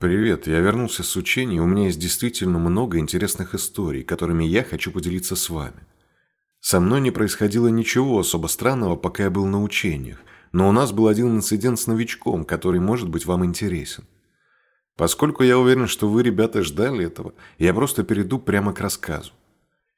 Привет, я вернулся с учений, у меня есть действительно много интересных историй, которыми я хочу поделиться с вами. Со мной не происходило ничего особо странного, пока я был на учениях, но у нас был один инцидент с новичком, который может быть вам интересен. Поскольку я уверен, что вы, ребята, ждали этого, я просто перейду прямо к рассказу.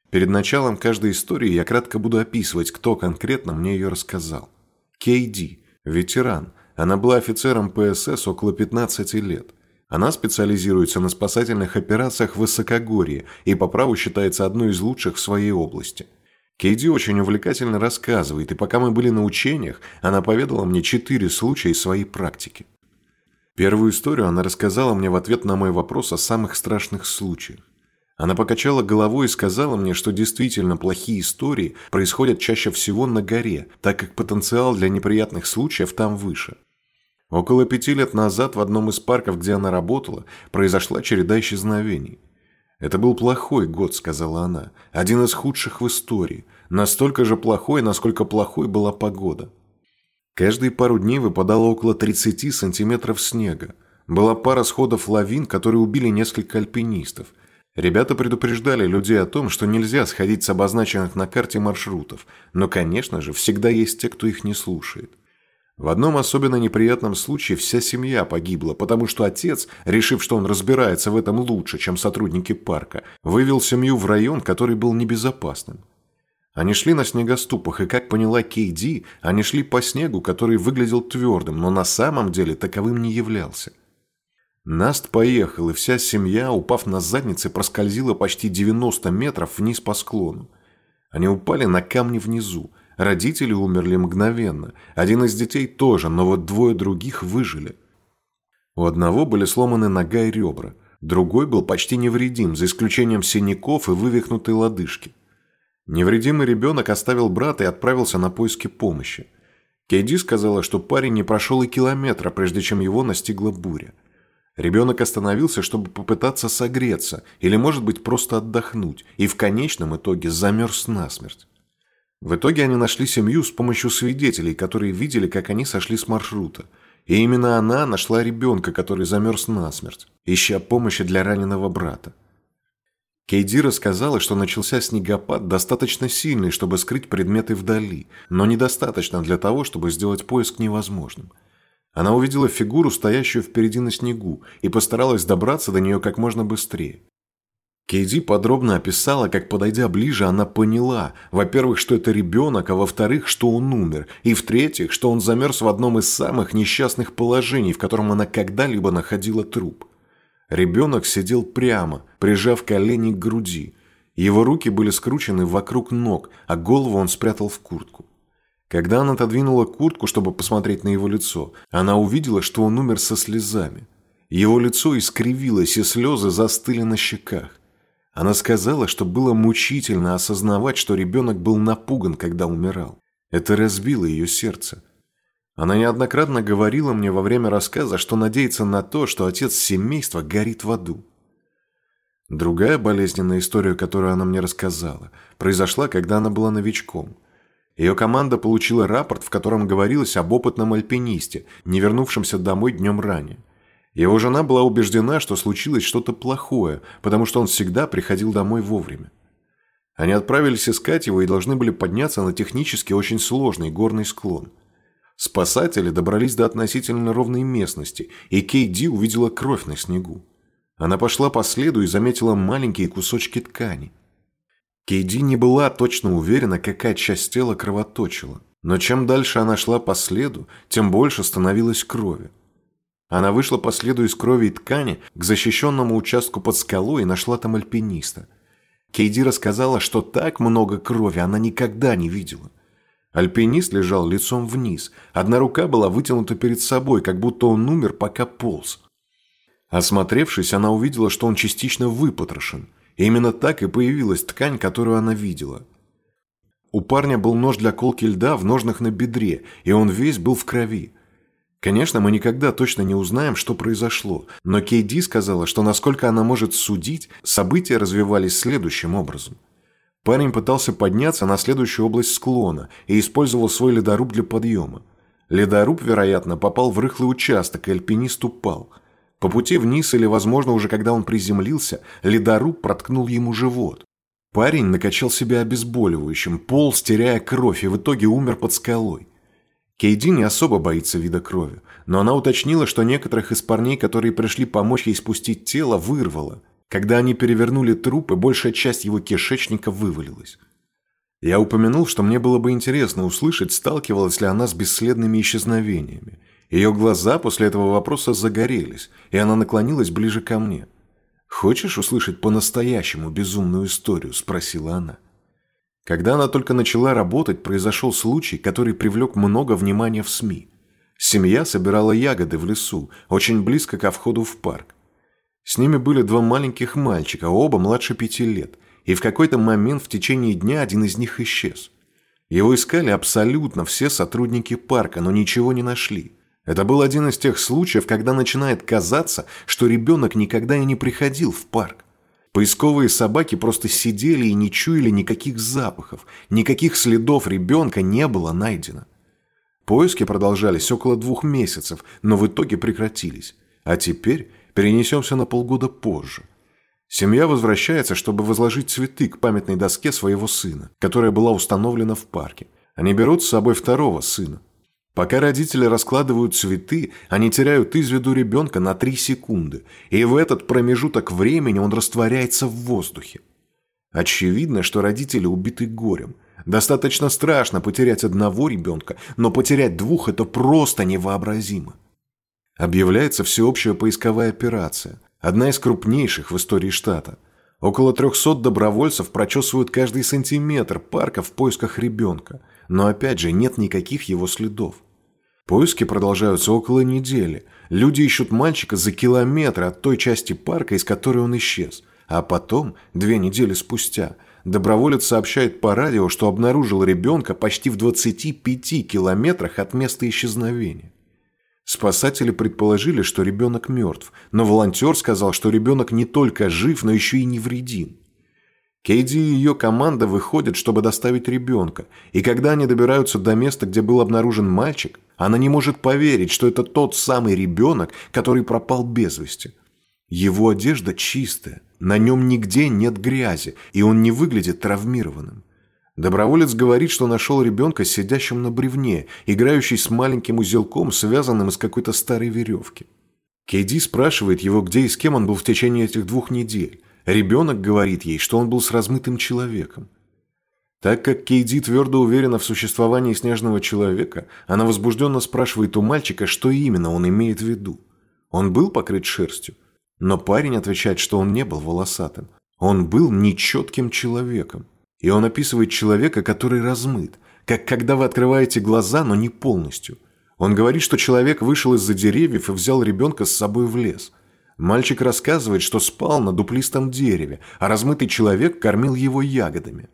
Перед началом каждой истории я кратко буду описывать, кто конкретно мне ее рассказал. Кейди, ветеран. Она была офицером ПСС около 15 лет. Она специализируется на спасательных операциях в высокогорье и по праву считается одной из лучших в своей области – Кейди очень увлекательно рассказывает, и пока мы были на учениях, она поведала мне четыре случая из своей практики. Первую историю она рассказала мне в ответ на мой вопрос о самых страшных случаях. Она покачала головой и сказала мне, что действительно плохие истории происходят чаще всего на горе, так как потенциал для неприятных случаев там выше. Около пяти лет назад в одном из парков, где она работала, произошла череда исчезновений – «Это был плохой год», — сказала она. «Один из худших в истории. Настолько же плохой, насколько плохой была погода». Каждые пару дней выпадало около 30 сантиметров снега. Была пара сходов лавин, которые убили несколько альпинистов. Ребята предупреждали людей о том, что нельзя сходить с обозначенных на карте маршрутов, но, конечно же, всегда есть те, кто их не слушает. В одном особенно неприятном случае вся семья погибла, потому что отец, решив, что он разбирается в этом лучше, чем сотрудники парка, вывел семью в район, который был небезопасным. Они шли на снегоступах, и, как поняла Кейди, они шли по снегу, который выглядел твердым, но на самом деле таковым не являлся. Наст поехал, и вся семья, упав на задницы, проскользила почти 90 метров вниз по склону. Они упали на камни внизу, Родители умерли мгновенно. Один из детей тоже, но вот двое других выжили. У одного были сломаны нога и ребра. Другой был почти невредим, за исключением синяков и вывихнутой лодыжки. Невредимый ребенок оставил брата и отправился на поиски помощи. Кейди сказала, что парень не прошел и километра, прежде чем его настигла буря. Ребенок остановился, чтобы попытаться согреться, или, может быть, просто отдохнуть, и в конечном итоге замерз насмерть. В итоге они нашли семью с помощью свидетелей, которые видели, как они сошли с маршрута. И именно она нашла ребенка, который замерз насмерть, ища помощи для раненого брата. Кейди рассказала, что начался снегопад достаточно сильный, чтобы скрыть предметы вдали, но недостаточно для того, чтобы сделать поиск невозможным. Она увидела фигуру, стоящую впереди на снегу, и постаралась добраться до нее как можно быстрее. Кейди подробно описала, как, подойдя ближе, она поняла, во-первых, что это ребенок, а во-вторых, что он умер, и в-третьих, что он замерз в одном из самых несчастных положений, в котором она когда-либо находила труп. Ребенок сидел прямо, прижав колени к груди. Его руки были скручены вокруг ног, а голову он спрятал в куртку. Когда она отодвинула куртку, чтобы посмотреть на его лицо, она увидела, что он умер со слезами. Его лицо искривилось, и слезы застыли на щеках. Она сказала, что было мучительно осознавать, что ребенок был напуган, когда умирал. Это разбило ее сердце. Она неоднократно говорила мне во время рассказа, что надеется на то, что отец семейства горит в аду. Другая болезненная история, которую она мне рассказала, произошла, когда она была новичком. Ее команда получила рапорт, в котором говорилось об опытном альпинисте, не вернувшемся домой днем ранее. Его жена была убеждена, что случилось что-то плохое, потому что он всегда приходил домой вовремя. Они отправились искать его и должны были подняться на технически очень сложный горный склон. Спасатели добрались до относительно ровной местности, и Кейди увидела кровь на снегу. Она пошла по следу и заметила маленькие кусочки ткани. Кейди не была точно уверена, какая часть тела кровоточила. Но чем дальше она шла по следу, тем больше становилось крови. Она вышла по следу из крови и ткани к защищенному участку под скалой и нашла там альпиниста. Кейди рассказала, что так много крови она никогда не видела. Альпинист лежал лицом вниз. Одна рука была вытянута перед собой, как будто он умер, пока полз. Осмотревшись, она увидела, что он частично выпотрошен. И именно так и появилась ткань, которую она видела. У парня был нож для колки льда в ножнах на бедре, и он весь был в крови. Конечно, мы никогда точно не узнаем, что произошло, но Кейди сказала, что насколько она может судить, события развивались следующим образом. Парень пытался подняться на следующую область склона и использовал свой ледоруб для подъема. Ледоруб, вероятно, попал в рыхлый участок, и альпинист упал. По пути вниз или, возможно, уже когда он приземлился, ледоруб проткнул ему живот. Парень накачал себя обезболивающим, полз, теряя кровь, и в итоге умер под скалой. Кейди не особо боится вида крови, но она уточнила, что некоторых из парней, которые пришли помочь ей спустить тело, вырвало. Когда они перевернули труп, и большая часть его кишечника вывалилась. Я упомянул, что мне было бы интересно услышать, сталкивалась ли она с бесследными исчезновениями. Ее глаза после этого вопроса загорелись, и она наклонилась ближе ко мне. «Хочешь услышать по-настоящему безумную историю?» – спросила она. Когда она только начала работать, произошел случай, который привлек много внимания в СМИ. Семья собирала ягоды в лесу, очень близко ко входу в парк. С ними были два маленьких мальчика, оба младше пяти лет и в какой-то момент в течение дня один из них исчез. Его искали абсолютно все сотрудники парка, но ничего не нашли. Это был один из тех случаев, когда начинает казаться, что ребенок никогда и не приходил в парк. Поисковые собаки просто сидели и не чуяли никаких запахов, никаких следов ребенка не было найдено. Поиски продолжались около двух месяцев, но в итоге прекратились. А теперь перенесемся на полгода позже. Семья возвращается, чтобы возложить цветы к памятной доске своего сына, которая была установлена в парке. Они берут с собой второго сына. Пока родители раскладывают цветы, они теряют из виду ребенка на три секунды, и в этот промежуток времени он растворяется в воздухе. Очевидно, что родители убиты горем. Достаточно страшно потерять одного ребенка, но потерять двух – это просто невообразимо. Объявляется всеобщая поисковая операция. Одна из крупнейших в истории штата. Около 300 добровольцев прочесывают каждый сантиметр парка в поисках ребенка. Но опять же, нет никаких его следов. Поиски продолжаются около недели. Люди ищут мальчика за километры от той части парка, из которой он исчез. А потом, две недели спустя, доброволец сообщает по радио, что обнаружил ребенка почти в 25 километрах от места исчезновения. Спасатели предположили, что ребенок мертв, но волонтер сказал, что ребенок не только жив, но еще и невредим. Кейди и ее команда выходят, чтобы доставить ребенка, и когда они добираются до места, где был обнаружен мальчик, она не может поверить, что это тот самый ребенок, который пропал без вести. Его одежда чистая, на нем нигде нет грязи, и он не выглядит травмированным. Доброволец говорит, что нашел ребенка сидящим на бревне, играющий с маленьким узелком, связанным из какой-то старой веревки. Кейди спрашивает его, где и с кем он был в течение этих двух недель. Ребенок говорит ей, что он был с размытым человеком. Так как Кейди твердо уверена в существовании снежного человека, она возбужденно спрашивает у мальчика, что именно он имеет в виду. Он был покрыт шерстью, но парень отвечает, что он не был волосатым. Он был нечетким человеком. И он описывает человека, который размыт, как когда вы открываете глаза, но не полностью. Он говорит, что человек вышел из-за деревьев и взял ребенка с собой в лес. Мальчик рассказывает, что спал на дуплистом дереве, а размытый человек кормил его ягодами.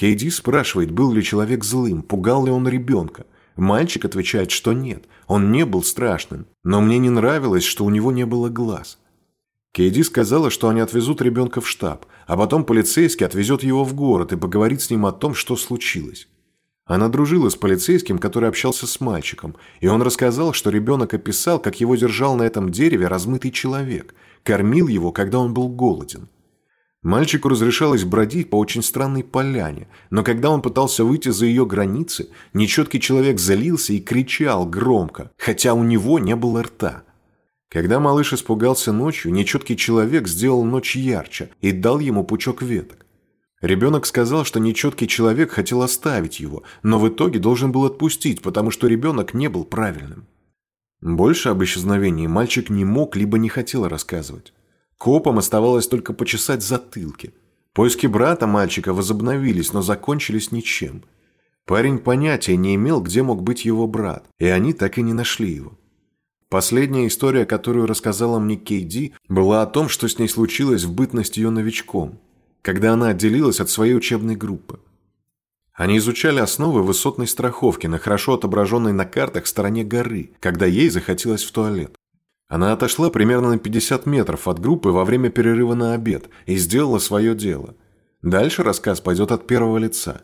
Кейди спрашивает, был ли человек злым, пугал ли он ребенка. Мальчик отвечает, что нет, он не был страшным, но мне не нравилось, что у него не было глаз. Кейди сказала, что они отвезут ребенка в штаб, а потом полицейский отвезет его в город и поговорит с ним о том, что случилось. Она дружила с полицейским, который общался с мальчиком, и он рассказал, что ребенок описал, как его держал на этом дереве размытый человек, кормил его, когда он был голоден. Мальчику разрешалось бродить по очень странной поляне, но когда он пытался выйти за ее границы, нечеткий человек залился и кричал громко, хотя у него не было рта – когда малыш испугался ночью, нечеткий человек сделал ночь ярче и дал ему пучок веток. Ребенок сказал, что нечеткий человек хотел оставить его, но в итоге должен был отпустить, потому что ребенок не был правильным. Больше об исчезновении мальчик не мог либо не хотел рассказывать. Копам оставалось только почесать затылки. Поиски брата мальчика возобновились, но закончились ничем. Парень понятия не имел, где мог быть его брат, и они так и не нашли его. Последняя история, которую рассказала мне Кейди, была о том, что с ней случилось в бытность ее новичком, когда она отделилась от своей учебной группы. Они изучали основы высотной страховки на хорошо отображенной на картах стороне горы, когда ей захотелось в туалет. Она отошла примерно на 50 метров от группы во время перерыва на обед и сделала свое дело. Дальше рассказ пойдет от первого лица.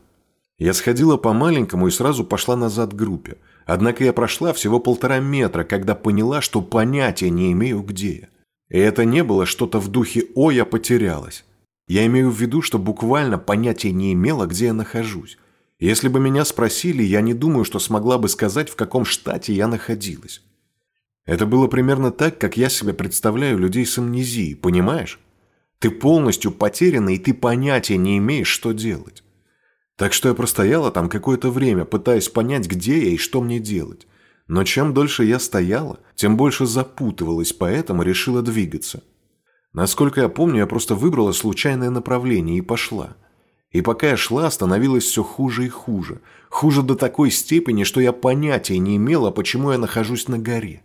Я сходила по маленькому и сразу пошла назад к группе. Однако я прошла всего полтора метра, когда поняла, что понятия не имею, где я. И это не было что-то в духе «О, я потерялась». Я имею в виду, что буквально понятия не имела, где я нахожусь. Если бы меня спросили, я не думаю, что смогла бы сказать, в каком штате я находилась. Это было примерно так, как я себе представляю людей с амнезией, понимаешь? Ты полностью потеряна, и ты понятия не имеешь, что делать. Так что я простояла там какое-то время, пытаясь понять, где я и что мне делать. Но чем дольше я стояла, тем больше запутывалась, поэтому решила двигаться. Насколько я помню, я просто выбрала случайное направление и пошла. И пока я шла, становилось все хуже и хуже. Хуже до такой степени, что я понятия не имела, почему я нахожусь на горе.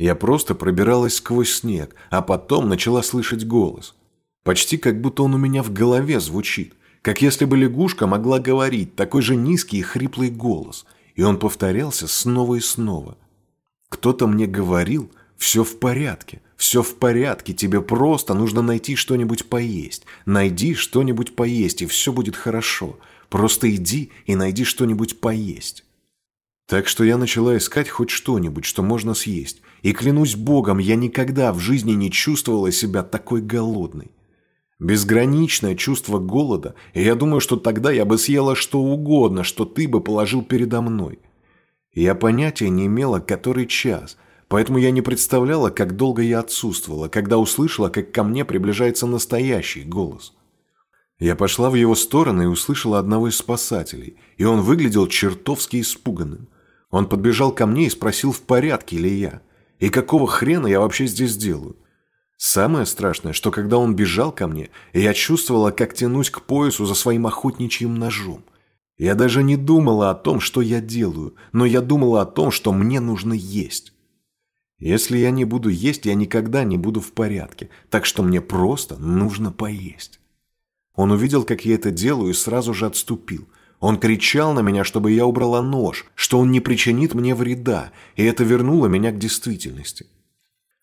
Я просто пробиралась сквозь снег, а потом начала слышать голос. Почти как будто он у меня в голове звучит. Как если бы лягушка могла говорить, такой же низкий и хриплый голос. И он повторялся снова и снова. Кто-то мне говорил, все в порядке, все в порядке, тебе просто нужно найти что-нибудь поесть. Найди что-нибудь поесть, и все будет хорошо. Просто иди и найди что-нибудь поесть. Так что я начала искать хоть что-нибудь, что можно съесть. И клянусь богом, я никогда в жизни не чувствовала себя такой голодной. Безграничное чувство голода, и я думаю, что тогда я бы съела что угодно, что ты бы положил передо мной. Я понятия не имела, который час, поэтому я не представляла, как долго я отсутствовала, когда услышала, как ко мне приближается настоящий голос. Я пошла в его сторону и услышала одного из спасателей, и он выглядел чертовски испуганным. Он подбежал ко мне и спросил, в порядке ли я, и какого хрена я вообще здесь делаю. Самое страшное, что когда он бежал ко мне, я чувствовала, как тянусь к поясу за своим охотничьим ножом. Я даже не думала о том, что я делаю, но я думала о том, что мне нужно есть. Если я не буду есть, я никогда не буду в порядке, так что мне просто нужно поесть. Он увидел, как я это делаю, и сразу же отступил. Он кричал на меня, чтобы я убрала нож, что он не причинит мне вреда, и это вернуло меня к действительности.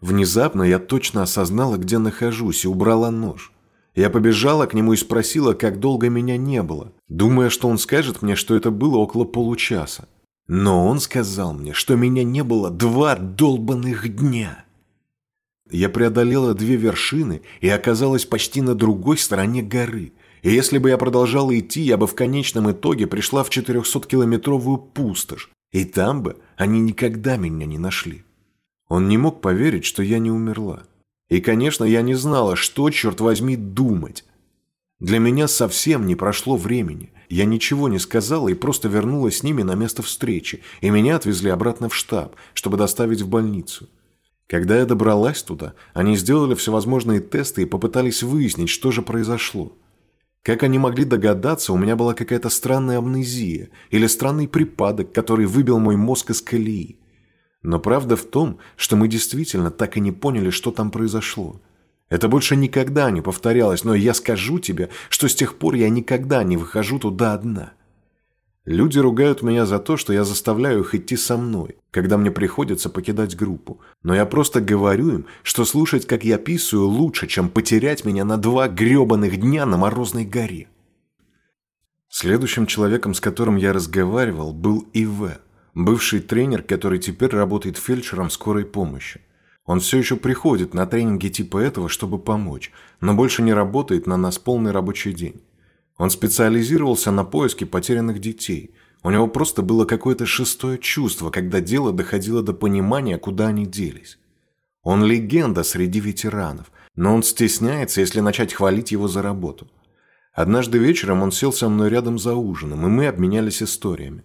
Внезапно я точно осознала, где нахожусь, и убрала нож. Я побежала к нему и спросила, как долго меня не было, думая, что он скажет мне, что это было около получаса. Но он сказал мне, что меня не было два долбанных дня. Я преодолела две вершины и оказалась почти на другой стороне горы. И если бы я продолжала идти, я бы в конечном итоге пришла в 400-километровую пустошь. И там бы они никогда меня не нашли. Он не мог поверить, что я не умерла. И, конечно, я не знала, что, черт возьми, думать. Для меня совсем не прошло времени. Я ничего не сказала и просто вернулась с ними на место встречи, и меня отвезли обратно в штаб, чтобы доставить в больницу. Когда я добралась туда, они сделали всевозможные тесты и попытались выяснить, что же произошло. Как они могли догадаться, у меня была какая-то странная амнезия или странный припадок, который выбил мой мозг из колеи. Но правда в том, что мы действительно так и не поняли, что там произошло. Это больше никогда не повторялось, но я скажу тебе, что с тех пор я никогда не выхожу туда одна. Люди ругают меня за то, что я заставляю их идти со мной, когда мне приходится покидать группу. Но я просто говорю им, что слушать, как я писаю, лучше, чем потерять меня на два гребаных дня на морозной горе. Следующим человеком, с которым я разговаривал, был Иве. Бывший тренер, который теперь работает фельдшером скорой помощи. Он все еще приходит на тренинги типа этого, чтобы помочь, но больше не работает на нас полный рабочий день. Он специализировался на поиске потерянных детей. У него просто было какое-то шестое чувство, когда дело доходило до понимания, куда они делись. Он легенда среди ветеранов, но он стесняется, если начать хвалить его за работу. Однажды вечером он сел со мной рядом за ужином, и мы обменялись историями.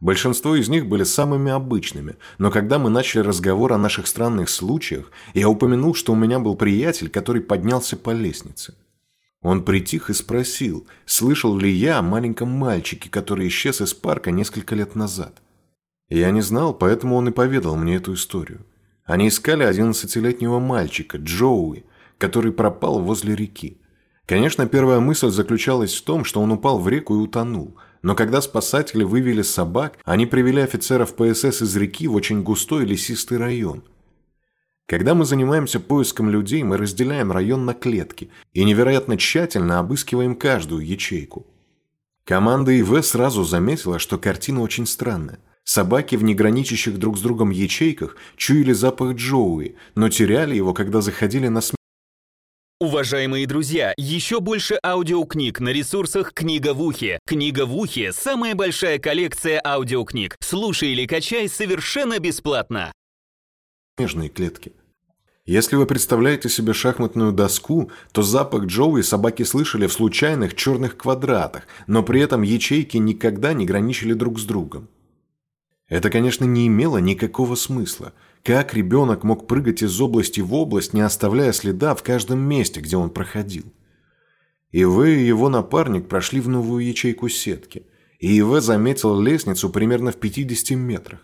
Большинство из них были самыми обычными, но когда мы начали разговор о наших странных случаях, я упомянул, что у меня был приятель, который поднялся по лестнице. Он притих и спросил, слышал ли я о маленьком мальчике, который исчез из парка несколько лет назад. Я не знал, поэтому он и поведал мне эту историю. Они искали одиннадцатилетнего мальчика, Джоуи, который пропал возле реки. Конечно, первая мысль заключалась в том, что он упал в реку и утонул – но когда спасатели вывели собак, они привели офицеров ПСС из реки в очень густой лесистый район. Когда мы занимаемся поиском людей, мы разделяем район на клетки и невероятно тщательно обыскиваем каждую ячейку. Команда ИВ сразу заметила, что картина очень странная. Собаки в неграничащих друг с другом ячейках чуяли запах Джоуи, но теряли его, когда заходили на смену. Уважаемые друзья, еще больше аудиокниг на ресурсах «Книга в ухе». «Книга в ухе» — самая большая коллекция аудиокниг. Слушай или качай совершенно бесплатно. Нежные клетки. Если вы представляете себе шахматную доску, то запах Джоуи собаки слышали в случайных черных квадратах, но при этом ячейки никогда не граничили друг с другом. Это, конечно, не имело никакого смысла. Как ребенок мог прыгать из области в область, не оставляя следа в каждом месте, где он проходил? Ивэ и его напарник прошли в новую ячейку сетки, и Ивэ заметил лестницу примерно в 50 метрах.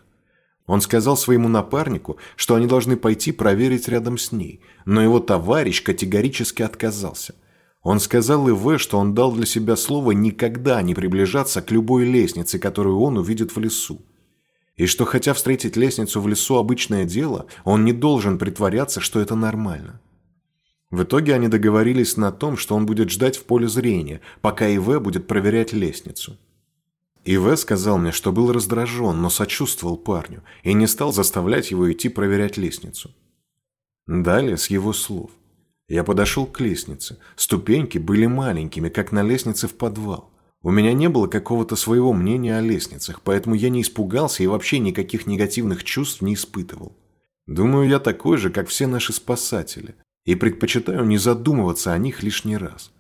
Он сказал своему напарнику, что они должны пойти проверить рядом с ней, но его товарищ категорически отказался. Он сказал Ивэ, что он дал для себя слово никогда не приближаться к любой лестнице, которую он увидит в лесу и что хотя встретить лестницу в лесу обычное дело, он не должен притворяться, что это нормально. В итоге они договорились на том, что он будет ждать в поле зрения, пока ИВ будет проверять лестницу. ИВ сказал мне, что был раздражен, но сочувствовал парню и не стал заставлять его идти проверять лестницу. Далее с его слов. Я подошел к лестнице. Ступеньки были маленькими, как на лестнице в подвал. У меня не было какого-то своего мнения о лестницах, поэтому я не испугался и вообще никаких негативных чувств не испытывал. Думаю, я такой же, как все наши спасатели, и предпочитаю не задумываться о них лишний раз.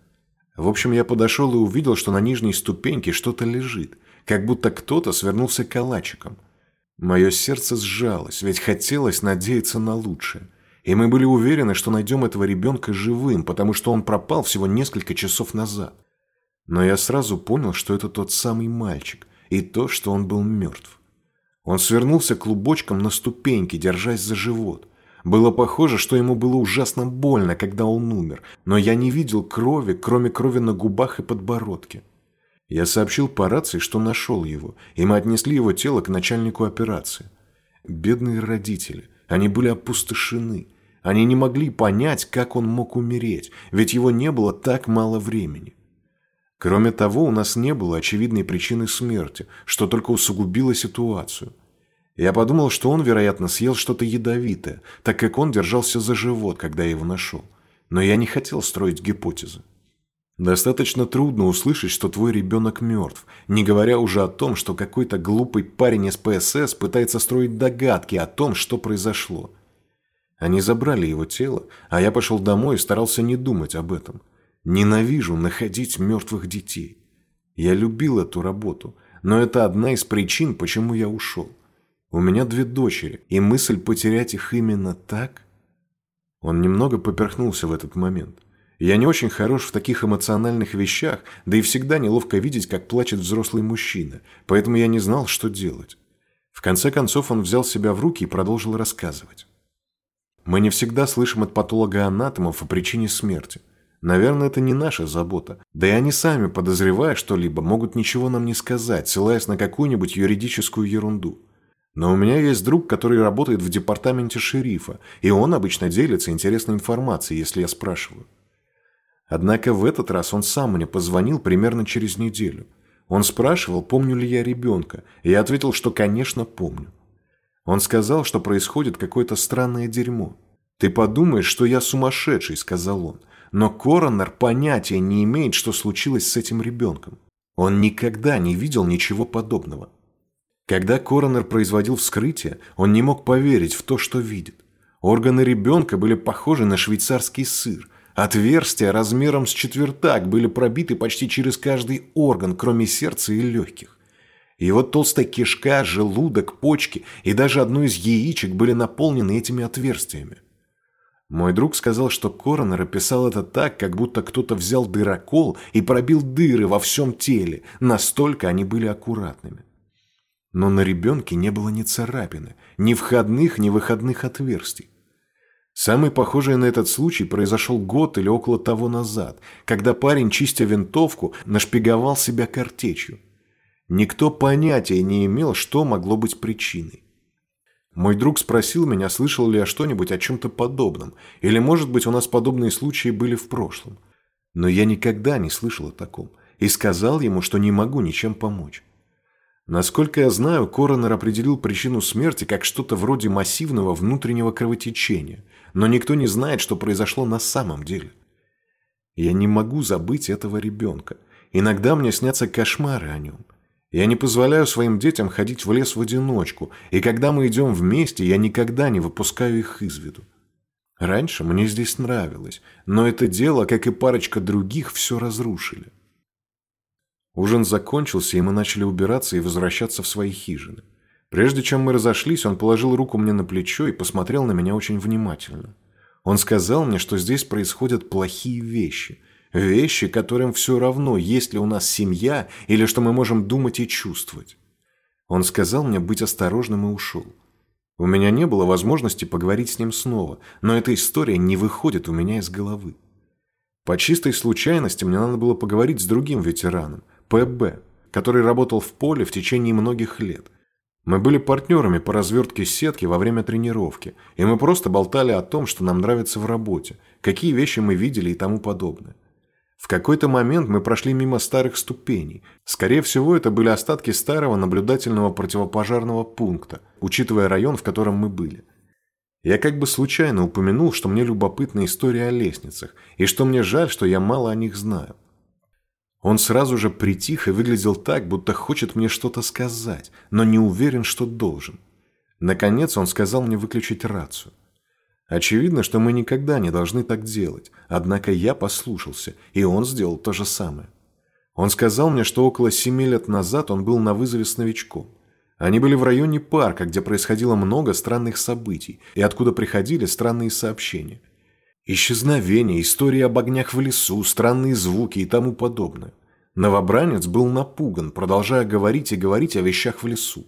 В общем, я подошел и увидел, что на нижней ступеньке что-то лежит, как будто кто-то свернулся калачиком. Мое сердце сжалось, ведь хотелось надеяться на лучшее. И мы были уверены, что найдем этого ребенка живым, потому что он пропал всего несколько часов назад. Но я сразу понял, что это тот самый мальчик, и то, что он был мертв. Он свернулся клубочком на ступеньке, держась за живот. Было похоже, что ему было ужасно больно, когда он умер, но я не видел крови, кроме крови на губах и подбородке. Я сообщил по рации, что нашел его, и мы отнесли его тело к начальнику операции. Бедные родители, они были опустошены. Они не могли понять, как он мог умереть, ведь его не было так мало времени. Кроме того, у нас не было очевидной причины смерти, что только усугубило ситуацию. Я подумал, что он, вероятно, съел что-то ядовитое, так как он держался за живот, когда я его нашел. Но я не хотел строить гипотезы. Достаточно трудно услышать, что твой ребенок мертв, не говоря уже о том, что какой-то глупый парень из ПСС пытается строить догадки о том, что произошло. Они забрали его тело, а я пошел домой и старался не думать об этом. Ненавижу находить мертвых детей. Я любил эту работу, но это одна из причин, почему я ушел. У меня две дочери, и мысль потерять их именно так... Он немного поперхнулся в этот момент. Я не очень хорош в таких эмоциональных вещах, да и всегда неловко видеть, как плачет взрослый мужчина, поэтому я не знал, что делать. В конце концов он взял себя в руки и продолжил рассказывать. Мы не всегда слышим от патолога-анатомов о причине смерти. Наверное, это не наша забота. Да и они сами, подозревая что-либо, могут ничего нам не сказать, ссылаясь на какую-нибудь юридическую ерунду. Но у меня есть друг, который работает в департаменте шерифа, и он обычно делится интересной информацией, если я спрашиваю. Однако в этот раз он сам мне позвонил примерно через неделю. Он спрашивал, помню ли я ребенка, и я ответил, что, конечно, помню. Он сказал, что происходит какое-то странное дерьмо. «Ты подумаешь, что я сумасшедший», — сказал он но коронер понятия не имеет, что случилось с этим ребенком. Он никогда не видел ничего подобного. Когда коронер производил вскрытие, он не мог поверить в то, что видит. Органы ребенка были похожи на швейцарский сыр. Отверстия размером с четвертак были пробиты почти через каждый орган, кроме сердца и легких. Его толстая кишка, желудок, почки и даже одно из яичек были наполнены этими отверстиями. Мой друг сказал, что коронер описал это так, как будто кто-то взял дырокол и пробил дыры во всем теле, настолько они были аккуратными. Но на ребенке не было ни царапины, ни входных, ни выходных отверстий. Самый похожий на этот случай произошел год или около того назад, когда парень, чистя винтовку, нашпиговал себя картечью. Никто понятия не имел, что могло быть причиной. Мой друг спросил меня, слышал ли я что-нибудь о чем-то подобном, или, может быть, у нас подобные случаи были в прошлом. Но я никогда не слышал о таком, и сказал ему, что не могу ничем помочь. Насколько я знаю, коронер определил причину смерти как что-то вроде массивного внутреннего кровотечения, но никто не знает, что произошло на самом деле. Я не могу забыть этого ребенка. Иногда мне снятся кошмары о нем. Я не позволяю своим детям ходить в лес в одиночку, и когда мы идем вместе, я никогда не выпускаю их из виду. Раньше мне здесь нравилось, но это дело, как и парочка других, все разрушили. Ужин закончился, и мы начали убираться и возвращаться в свои хижины. Прежде чем мы разошлись, он положил руку мне на плечо и посмотрел на меня очень внимательно. Он сказал мне, что здесь происходят плохие вещи. Вещи, которым все равно, есть ли у нас семья или что мы можем думать и чувствовать. Он сказал мне быть осторожным и ушел. У меня не было возможности поговорить с ним снова, но эта история не выходит у меня из головы. По чистой случайности мне надо было поговорить с другим ветераном, П.Б., который работал в поле в течение многих лет. Мы были партнерами по развертке сетки во время тренировки, и мы просто болтали о том, что нам нравится в работе, какие вещи мы видели и тому подобное. В какой-то момент мы прошли мимо старых ступеней. Скорее всего, это были остатки старого наблюдательного противопожарного пункта, учитывая район, в котором мы были. Я как бы случайно упомянул, что мне любопытна история о лестницах, и что мне жаль, что я мало о них знаю. Он сразу же притих и выглядел так, будто хочет мне что-то сказать, но не уверен, что должен. Наконец он сказал мне выключить рацию. Очевидно, что мы никогда не должны так делать, однако я послушался, и он сделал то же самое. Он сказал мне, что около семи лет назад он был на вызове с новичком. Они были в районе парка, где происходило много странных событий, и откуда приходили странные сообщения. Исчезновения, истории об огнях в лесу, странные звуки и тому подобное. Новобранец был напуган, продолжая говорить и говорить о вещах в лесу.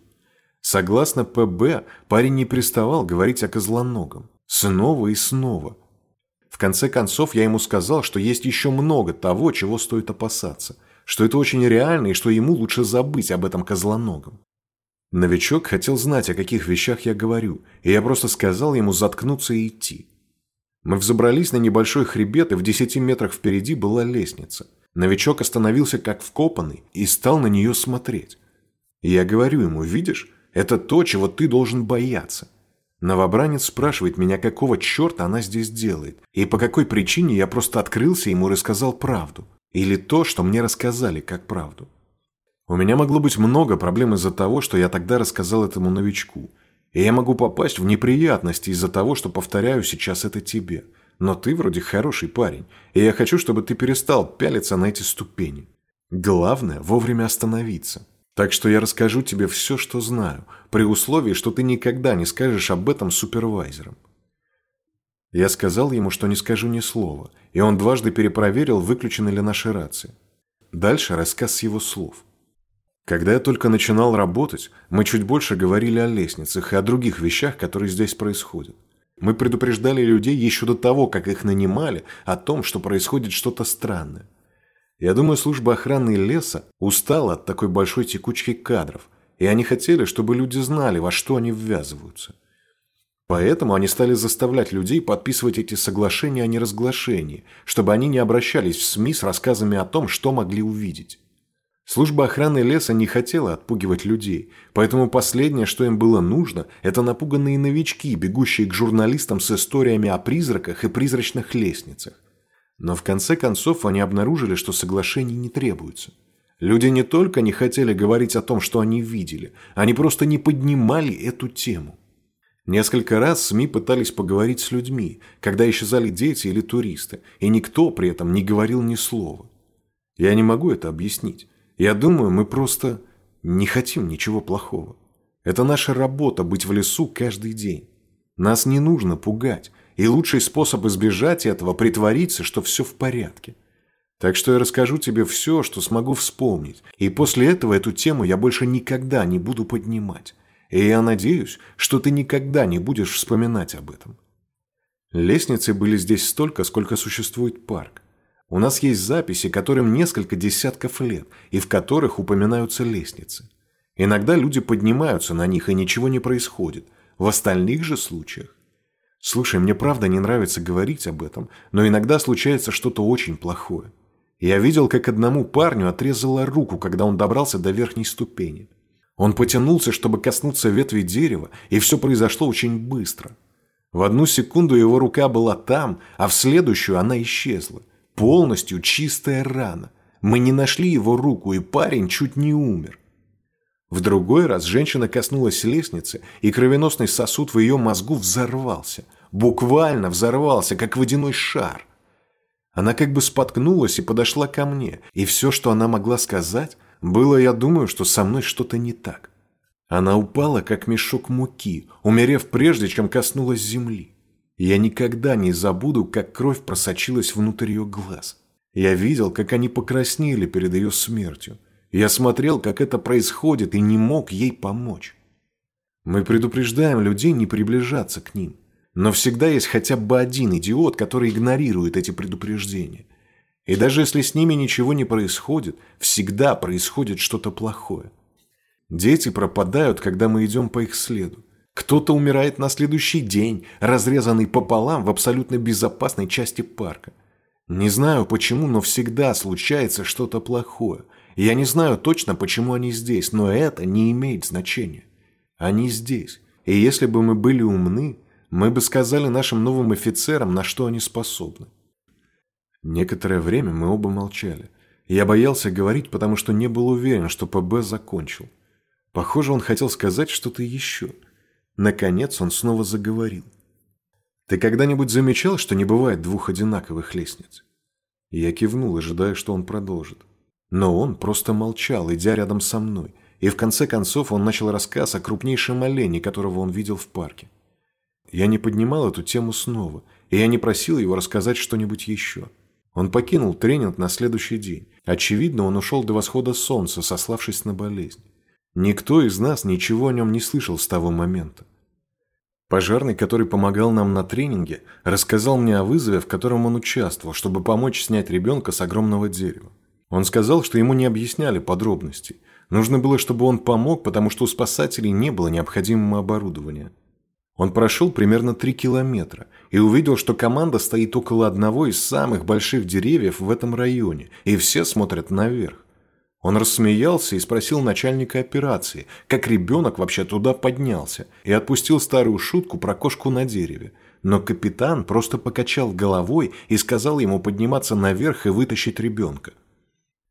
Согласно ПБ, парень не приставал говорить о козлоногом. Снова и снова. В конце концов, я ему сказал, что есть еще много того, чего стоит опасаться, что это очень реально и что ему лучше забыть об этом козлоногом. Новичок хотел знать, о каких вещах я говорю, и я просто сказал ему заткнуться и идти. Мы взобрались на небольшой хребет, и в десяти метрах впереди была лестница. Новичок остановился как вкопанный и стал на нее смотреть. Я говорю ему, видишь, это то, чего ты должен бояться. Новобранец спрашивает меня, какого черта она здесь делает, и по какой причине я просто открылся ему и рассказал правду. Или то, что мне рассказали, как правду. У меня могло быть много проблем из-за того, что я тогда рассказал этому новичку – и я могу попасть в неприятности из-за того, что повторяю сейчас это тебе. Но ты вроде хороший парень, и я хочу, чтобы ты перестал пялиться на эти ступени. Главное – вовремя остановиться. Так что я расскажу тебе все, что знаю, при условии, что ты никогда не скажешь об этом супервайзерам. Я сказал ему, что не скажу ни слова, и он дважды перепроверил, выключены ли наши рации. Дальше рассказ его слов – когда я только начинал работать, мы чуть больше говорили о лестницах и о других вещах, которые здесь происходят. Мы предупреждали людей еще до того, как их нанимали, о том, что происходит что-то странное. Я думаю, служба охраны леса устала от такой большой текучки кадров, и они хотели, чтобы люди знали, во что они ввязываются. Поэтому они стали заставлять людей подписывать эти соглашения о неразглашении, чтобы они не обращались в СМИ с рассказами о том, что могли увидеть. Служба охраны леса не хотела отпугивать людей, поэтому последнее, что им было нужно, это напуганные новички, бегущие к журналистам с историями о призраках и призрачных лестницах. Но в конце концов они обнаружили, что соглашений не требуется. Люди не только не хотели говорить о том, что они видели, они просто не поднимали эту тему. Несколько раз СМИ пытались поговорить с людьми, когда исчезали дети или туристы, и никто при этом не говорил ни слова. Я не могу это объяснить. Я думаю, мы просто не хотим ничего плохого. Это наша работа быть в лесу каждый день. Нас не нужно пугать, и лучший способ избежать этого – притвориться, что все в порядке. Так что я расскажу тебе все, что смогу вспомнить, и после этого эту тему я больше никогда не буду поднимать. И я надеюсь, что ты никогда не будешь вспоминать об этом. Лестницы были здесь столько, сколько существует парк. У нас есть записи, которым несколько десятков лет, и в которых упоминаются лестницы. Иногда люди поднимаются на них, и ничего не происходит. В остальных же случаях... Слушай, мне правда не нравится говорить об этом, но иногда случается что-то очень плохое. Я видел, как одному парню отрезала руку, когда он добрался до верхней ступени. Он потянулся, чтобы коснуться ветви дерева, и все произошло очень быстро. В одну секунду его рука была там, а в следующую она исчезла. Полностью чистая рана. Мы не нашли его руку, и парень чуть не умер. В другой раз женщина коснулась лестницы, и кровеносный сосуд в ее мозгу взорвался. Буквально взорвался, как водяной шар. Она как бы споткнулась и подошла ко мне, и все, что она могла сказать, было, я думаю, что со мной что-то не так. Она упала, как мешок муки, умерев прежде, чем коснулась земли. Я никогда не забуду, как кровь просочилась внутрь ее глаз. Я видел, как они покраснели перед ее смертью. Я смотрел, как это происходит, и не мог ей помочь. Мы предупреждаем людей не приближаться к ним. Но всегда есть хотя бы один идиот, который игнорирует эти предупреждения. И даже если с ними ничего не происходит, всегда происходит что-то плохое. Дети пропадают, когда мы идем по их следу. Кто-то умирает на следующий день, разрезанный пополам в абсолютно безопасной части парка. Не знаю почему, но всегда случается что-то плохое. Я не знаю точно, почему они здесь, но это не имеет значения. Они здесь. И если бы мы были умны, мы бы сказали нашим новым офицерам, на что они способны. Некоторое время мы оба молчали. Я боялся говорить, потому что не был уверен, что ПБ закончил. Похоже, он хотел сказать что-то еще. Наконец он снова заговорил. «Ты когда-нибудь замечал, что не бывает двух одинаковых лестниц?» Я кивнул, ожидая, что он продолжит. Но он просто молчал, идя рядом со мной, и в конце концов он начал рассказ о крупнейшем олене, которого он видел в парке. Я не поднимал эту тему снова, и я не просил его рассказать что-нибудь еще. Он покинул тренинг на следующий день. Очевидно, он ушел до восхода солнца, сославшись на болезнь. Никто из нас ничего о нем не слышал с того момента. Пожарный, который помогал нам на тренинге, рассказал мне о вызове, в котором он участвовал, чтобы помочь снять ребенка с огромного дерева. Он сказал, что ему не объясняли подробностей. Нужно было, чтобы он помог, потому что у спасателей не было необходимого оборудования. Он прошел примерно три километра и увидел, что команда стоит около одного из самых больших деревьев в этом районе, и все смотрят наверх. Он рассмеялся и спросил начальника операции, как ребенок вообще туда поднялся, и отпустил старую шутку про кошку на дереве. Но капитан просто покачал головой и сказал ему подниматься наверх и вытащить ребенка.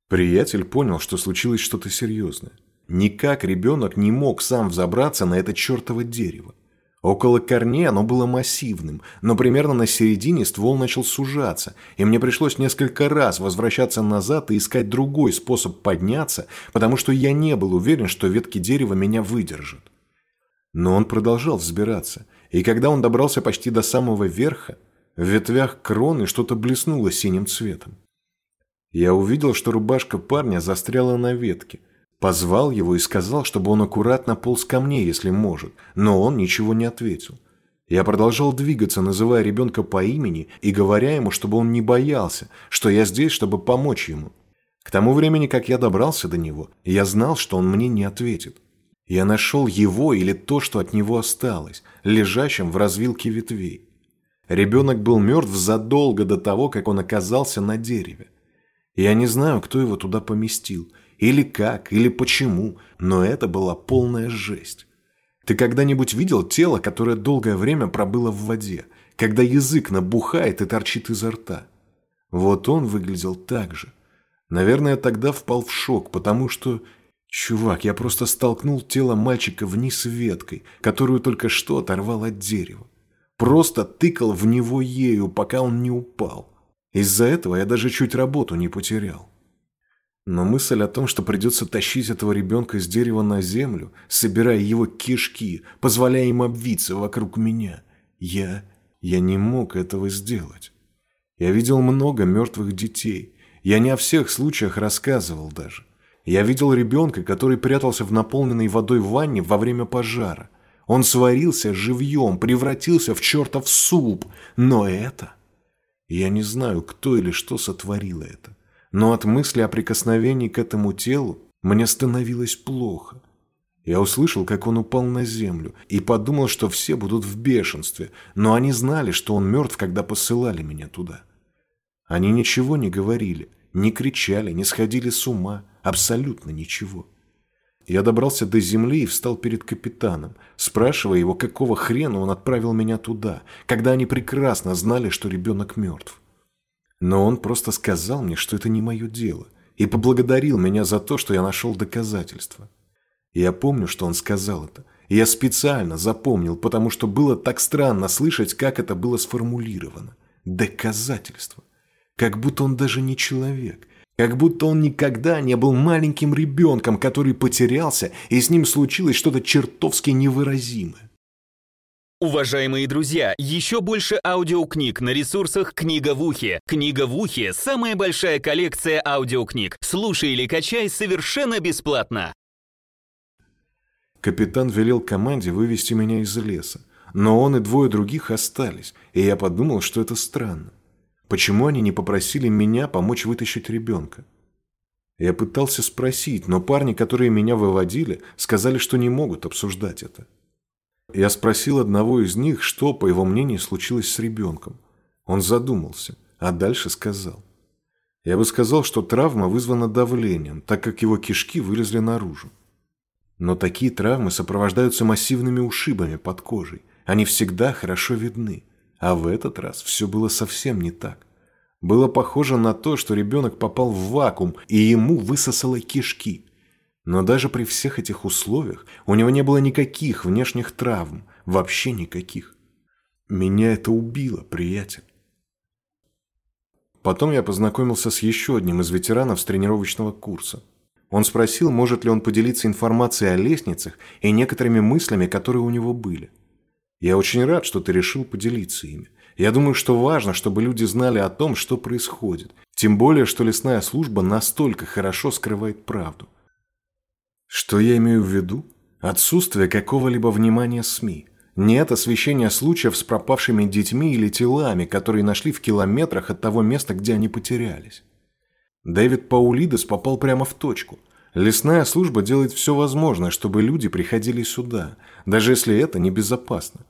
Приятель понял, что случилось что-то серьезное. Никак ребенок не мог сам взобраться на это чертово дерево. Около корней оно было массивным, но примерно на середине ствол начал сужаться, и мне пришлось несколько раз возвращаться назад и искать другой способ подняться, потому что я не был уверен, что ветки дерева меня выдержат. Но он продолжал взбираться, и когда он добрался почти до самого верха, в ветвях кроны что-то блеснуло синим цветом. Я увидел, что рубашка парня застряла на ветке – Позвал его и сказал, чтобы он аккуратно полз ко мне, если может, но он ничего не ответил. Я продолжал двигаться, называя ребенка по имени и говоря ему, чтобы он не боялся, что я здесь, чтобы помочь ему. К тому времени, как я добрался до него, я знал, что он мне не ответит. Я нашел его или то, что от него осталось, лежащим в развилке ветвей. Ребенок был мертв задолго до того, как он оказался на дереве. Я не знаю, кто его туда поместил – или как, или почему, но это была полная жесть. Ты когда-нибудь видел тело, которое долгое время пробыло в воде, когда язык набухает и торчит изо рта? Вот он выглядел так же. Наверное, тогда впал в шок, потому что... Чувак, я просто столкнул тело мальчика вниз веткой, которую только что оторвал от дерева. Просто тыкал в него ею, пока он не упал. Из-за этого я даже чуть работу не потерял. Но мысль о том, что придется тащить этого ребенка с дерева на землю, собирая его кишки, позволяя им обвиться вокруг меня, я... я не мог этого сделать. Я видел много мертвых детей. Я не о всех случаях рассказывал даже. Я видел ребенка, который прятался в наполненной водой ванне во время пожара. Он сварился живьем, превратился в чертов суп. Но это... Я не знаю, кто или что сотворило это но от мысли о прикосновении к этому телу мне становилось плохо. Я услышал, как он упал на землю, и подумал, что все будут в бешенстве, но они знали, что он мертв, когда посылали меня туда. Они ничего не говорили, не кричали, не сходили с ума, абсолютно ничего. Я добрался до земли и встал перед капитаном, спрашивая его, какого хрена он отправил меня туда, когда они прекрасно знали, что ребенок мертв. Но он просто сказал мне, что это не мое дело, и поблагодарил меня за то, что я нашел доказательства. Я помню, что он сказал это, я специально запомнил, потому что было так странно слышать, как это было сформулировано. Доказательства. Как будто он даже не человек, как будто он никогда не был маленьким ребенком, который потерялся, и с ним случилось что-то чертовски невыразимое. Уважаемые друзья, еще больше аудиокниг на ресурсах «Книга в ухе». «Книга в ухе» — самая большая коллекция аудиокниг. Слушай или качай совершенно бесплатно. Капитан велел команде вывести меня из леса, но он и двое других остались, и я подумал, что это странно. Почему они не попросили меня помочь вытащить ребенка? Я пытался спросить, но парни, которые меня выводили, сказали, что не могут обсуждать это. Я спросил одного из них, что, по его мнению, случилось с ребенком. Он задумался, а дальше сказал. Я бы сказал, что травма вызвана давлением, так как его кишки вылезли наружу. Но такие травмы сопровождаются массивными ушибами под кожей. Они всегда хорошо видны. А в этот раз все было совсем не так. Было похоже на то, что ребенок попал в вакуум, и ему высосало кишки. Но даже при всех этих условиях у него не было никаких внешних травм, вообще никаких. Меня это убило, приятель. Потом я познакомился с еще одним из ветеранов с тренировочного курса. Он спросил, может ли он поделиться информацией о лестницах и некоторыми мыслями, которые у него были. Я очень рад, что ты решил поделиться ими. Я думаю, что важно, чтобы люди знали о том, что происходит. Тем более, что лесная служба настолько хорошо скрывает правду. Что я имею в виду? Отсутствие какого-либо внимания СМИ. Нет освещения случаев с пропавшими детьми или телами, которые нашли в километрах от того места, где они потерялись. Дэвид Паулидес попал прямо в точку. Лесная служба делает все возможное, чтобы люди приходили сюда, даже если это небезопасно.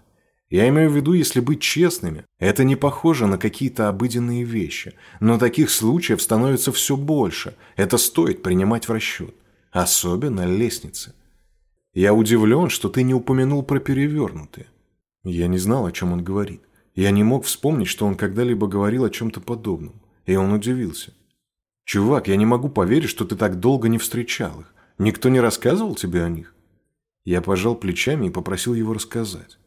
Я имею в виду, если быть честными, это не похоже на какие-то обыденные вещи, но таких случаев становится все больше, это стоит принимать в расчет, особенно лестницы. Я удивлен, что ты не упомянул про перевернутые. Я не знал, о чем он говорит. Я не мог вспомнить, что он когда-либо говорил о чем-то подобном, и он удивился. «Чувак, я не могу поверить, что ты так долго не встречал их. Никто не рассказывал тебе о них?» Я пожал плечами и попросил его рассказать.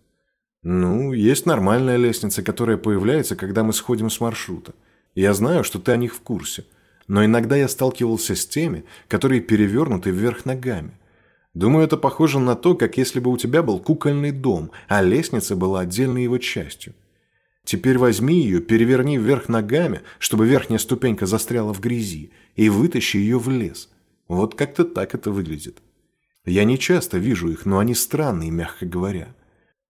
Ну, есть нормальная лестница, которая появляется, когда мы сходим с маршрута. Я знаю, что ты о них в курсе. Но иногда я сталкивался с теми, которые перевернуты вверх ногами. Думаю, это похоже на то, как если бы у тебя был кукольный дом, а лестница была отдельной его частью. Теперь возьми ее, переверни вверх ногами, чтобы верхняя ступенька застряла в грязи, и вытащи ее в лес. Вот как-то так это выглядит. Я не часто вижу их, но они странные, мягко говоря.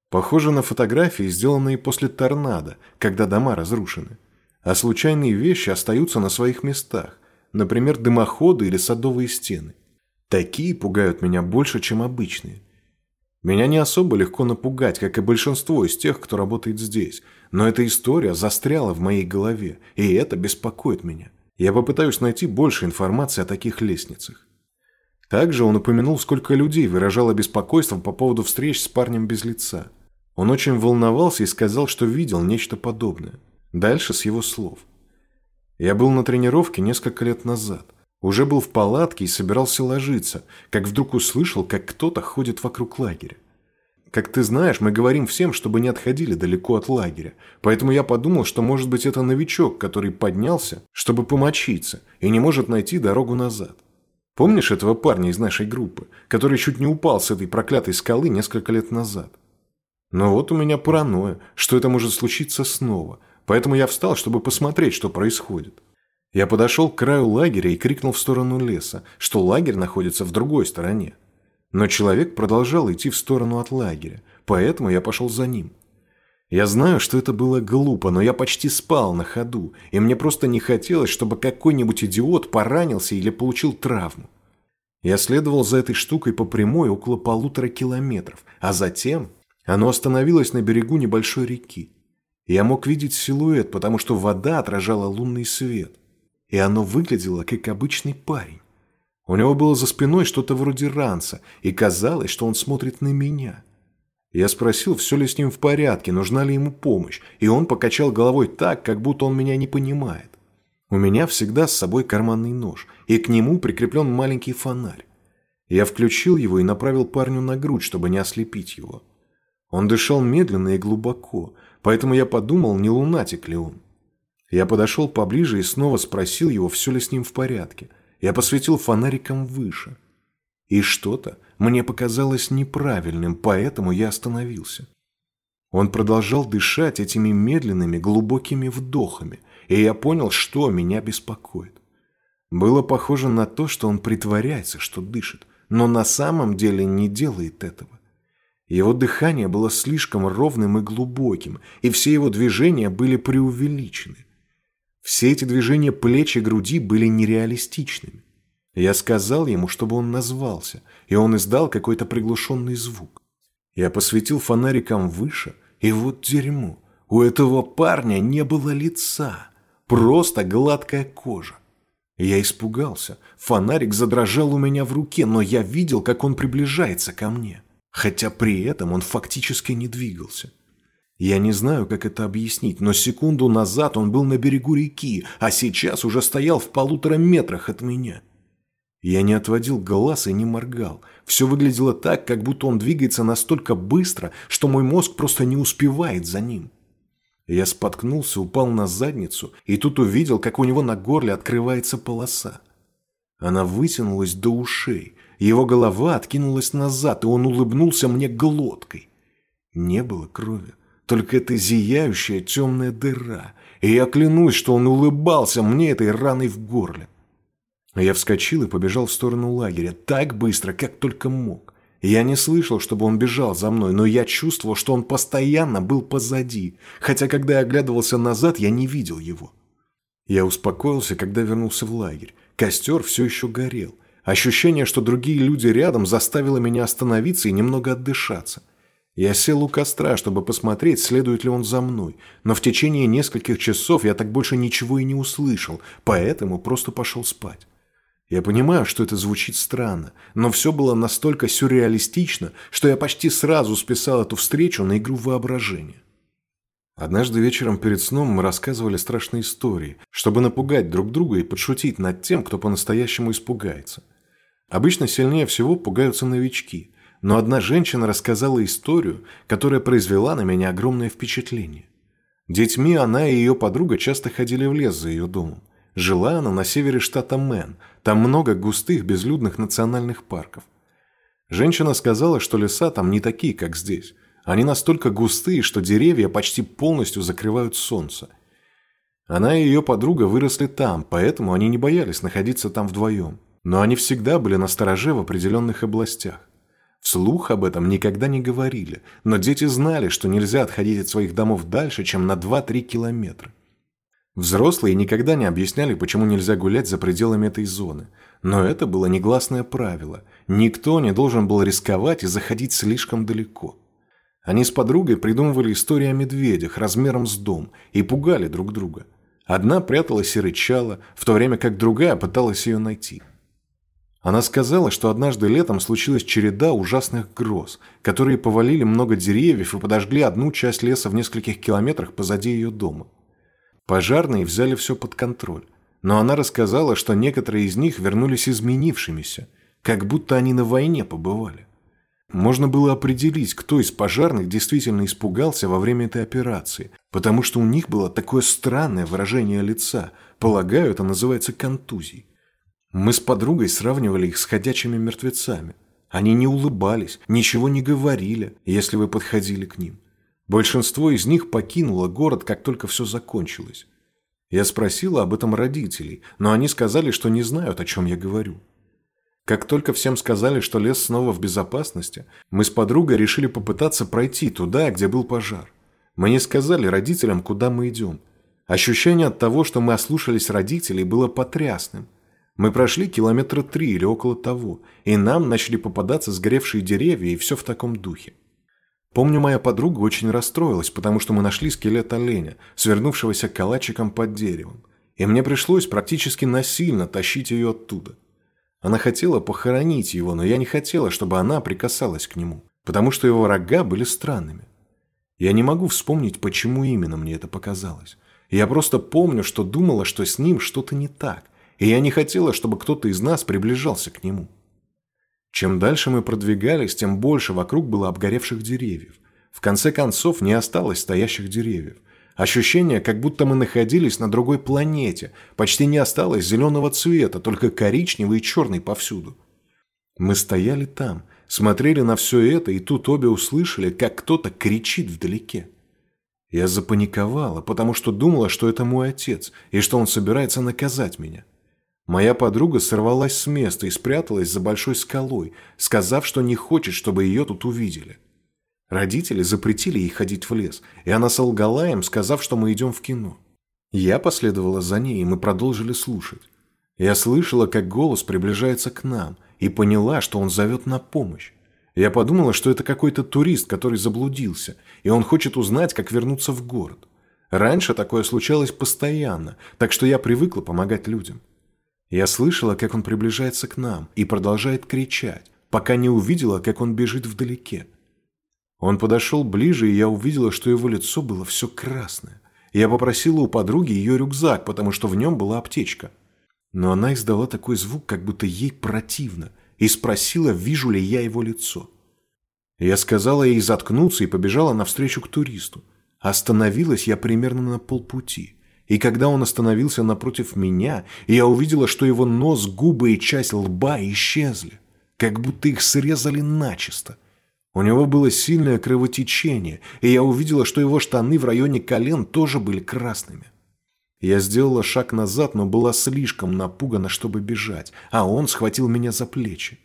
Похоже на фотографии, сделанные после торнадо, когда дома разрушены. А случайные вещи остаются на своих местах, например, дымоходы или садовые стены. Такие пугают меня больше, чем обычные. Меня не особо легко напугать, как и большинство из тех, кто работает здесь, но эта история застряла в моей голове, и это беспокоит меня. Я попытаюсь найти больше информации о таких лестницах. Также он упомянул, сколько людей выражало беспокойство по поводу встреч с парнем без лица – он очень волновался и сказал, что видел нечто подобное. Дальше с его слов. Я был на тренировке несколько лет назад. Уже был в палатке и собирался ложиться, как вдруг услышал, как кто-то ходит вокруг лагеря. Как ты знаешь, мы говорим всем, чтобы не отходили далеко от лагеря. Поэтому я подумал, что может быть это новичок, который поднялся, чтобы помочиться, и не может найти дорогу назад. Помнишь этого парня из нашей группы, который чуть не упал с этой проклятой скалы несколько лет назад? Но вот у меня паранойя, что это может случиться снова, поэтому я встал, чтобы посмотреть, что происходит. Я подошел к краю лагеря и крикнул в сторону леса, что лагерь находится в другой стороне. Но человек продолжал идти в сторону от лагеря, поэтому я пошел за ним. Я знаю, что это было глупо, но я почти спал на ходу, и мне просто не хотелось, чтобы какой-нибудь идиот поранился или получил травму. Я следовал за этой штукой по прямой около полутора километров, а затем оно остановилось на берегу небольшой реки. Я мог видеть силуэт, потому что вода отражала лунный свет. И оно выглядело, как обычный парень. У него было за спиной что-то вроде ранца, и казалось, что он смотрит на меня. Я спросил, все ли с ним в порядке, нужна ли ему помощь, и он покачал головой так, как будто он меня не понимает. У меня всегда с собой карманный нож, и к нему прикреплен маленький фонарь. Я включил его и направил парню на грудь, чтобы не ослепить его. Он дышал медленно и глубоко, поэтому я подумал, не лунатик ли он. Я подошел поближе и снова спросил его, все ли с ним в порядке. Я посветил фонариком выше. И что-то мне показалось неправильным, поэтому я остановился. Он продолжал дышать этими медленными, глубокими вдохами, и я понял, что меня беспокоит. Было похоже на то, что он притворяется, что дышит, но на самом деле не делает этого. Его дыхание было слишком ровным и глубоким, и все его движения были преувеличены. Все эти движения плеч и груди были нереалистичными. Я сказал ему, чтобы он назвался, и он издал какой-то приглушенный звук. Я посветил фонариком выше, и вот дерьмо. У этого парня не было лица, просто гладкая кожа. Я испугался. Фонарик задрожал у меня в руке, но я видел, как он приближается ко мне. Хотя при этом он фактически не двигался. Я не знаю, как это объяснить, но секунду назад он был на берегу реки, а сейчас уже стоял в полутора метрах от меня. Я не отводил глаз и не моргал. Все выглядело так, как будто он двигается настолько быстро, что мой мозг просто не успевает за ним. Я споткнулся, упал на задницу и тут увидел, как у него на горле открывается полоса. Она вытянулась до ушей, его голова откинулась назад, и он улыбнулся мне глоткой. Не было крови только эта зияющая темная дыра, и я клянусь, что он улыбался мне этой раной в горле. Я вскочил и побежал в сторону лагеря так быстро, как только мог. Я не слышал, чтобы он бежал за мной, но я чувствовал, что он постоянно был позади, хотя когда я оглядывался назад, я не видел его. Я успокоился, когда вернулся в лагерь. Костер все еще горел. Ощущение, что другие люди рядом, заставило меня остановиться и немного отдышаться. Я сел у костра, чтобы посмотреть, следует ли он за мной, но в течение нескольких часов я так больше ничего и не услышал, поэтому просто пошел спать. Я понимаю, что это звучит странно, но все было настолько сюрреалистично, что я почти сразу списал эту встречу на игру воображения. Однажды вечером перед сном мы рассказывали страшные истории, чтобы напугать друг друга и подшутить над тем, кто по-настоящему испугается. Обычно сильнее всего пугаются новички – но одна женщина рассказала историю, которая произвела на меня огромное впечатление. Детьми она и ее подруга часто ходили в лес за ее домом. Жила она на севере штата Мэн, там много густых безлюдных национальных парков. Женщина сказала, что леса там не такие, как здесь. Они настолько густые, что деревья почти полностью закрывают солнце. Она и ее подруга выросли там, поэтому они не боялись находиться там вдвоем. Но они всегда были на стороже в определенных областях. Вслух об этом никогда не говорили, но дети знали, что нельзя отходить от своих домов дальше, чем на 2-3 километра. Взрослые никогда не объясняли, почему нельзя гулять за пределами этой зоны. Но это было негласное правило. Никто не должен был рисковать и заходить слишком далеко. Они с подругой придумывали истории о медведях размером с дом и пугали друг друга. Одна пряталась и рычала, в то время как другая пыталась ее найти. Она сказала, что однажды летом случилась череда ужасных гроз, которые повалили много деревьев и подожгли одну часть леса в нескольких километрах позади ее дома. Пожарные взяли все под контроль, но она рассказала, что некоторые из них вернулись изменившимися, как будто они на войне побывали. Можно было определить, кто из пожарных действительно испугался во время этой операции, потому что у них было такое странное выражение лица, полагаю, это называется контузией. Мы с подругой сравнивали их с ходячими мертвецами. Они не улыбались, ничего не говорили, если вы подходили к ним. Большинство из них покинуло город, как только все закончилось. Я спросила об этом родителей, но они сказали, что не знают, о чем я говорю. Как только всем сказали, что лес снова в безопасности, мы с подругой решили попытаться пройти туда, где был пожар. Мы не сказали родителям, куда мы идем. Ощущение от того, что мы ослушались родителей, было потрясным. Мы прошли километра три или около того, и нам начали попадаться сгоревшие деревья и все в таком духе. Помню, моя подруга очень расстроилась, потому что мы нашли скелет оленя, свернувшегося калачиком под деревом, и мне пришлось практически насильно тащить ее оттуда. Она хотела похоронить его, но я не хотела, чтобы она прикасалась к нему, потому что его рога были странными. Я не могу вспомнить, почему именно мне это показалось. Я просто помню, что думала, что с ним что-то не так, и я не хотела, чтобы кто-то из нас приближался к нему. Чем дальше мы продвигались, тем больше вокруг было обгоревших деревьев. В конце концов, не осталось стоящих деревьев. Ощущение, как будто мы находились на другой планете. Почти не осталось зеленого цвета, только коричневый и черный повсюду. Мы стояли там, смотрели на все это, и тут обе услышали, как кто-то кричит вдалеке. Я запаниковала, потому что думала, что это мой отец, и что он собирается наказать меня. Моя подруга сорвалась с места и спряталась за большой скалой, сказав, что не хочет, чтобы ее тут увидели. Родители запретили ей ходить в лес, и она солгала им, сказав, что мы идем в кино. Я последовала за ней, и мы продолжили слушать. Я слышала, как голос приближается к нам, и поняла, что он зовет на помощь. Я подумала, что это какой-то турист, который заблудился, и он хочет узнать, как вернуться в город. Раньше такое случалось постоянно, так что я привыкла помогать людям. Я слышала, как он приближается к нам и продолжает кричать, пока не увидела, как он бежит вдалеке. Он подошел ближе, и я увидела, что его лицо было все красное. Я попросила у подруги ее рюкзак, потому что в нем была аптечка. Но она издала такой звук, как будто ей противно, и спросила, вижу ли я его лицо. Я сказала ей заткнуться и побежала навстречу к туристу. Остановилась я примерно на полпути. И когда он остановился напротив меня, я увидела, что его нос, губы и часть лба исчезли, как будто их срезали начисто. У него было сильное кровотечение, и я увидела, что его штаны в районе колен тоже были красными. Я сделала шаг назад, но была слишком напугана, чтобы бежать, а он схватил меня за плечи.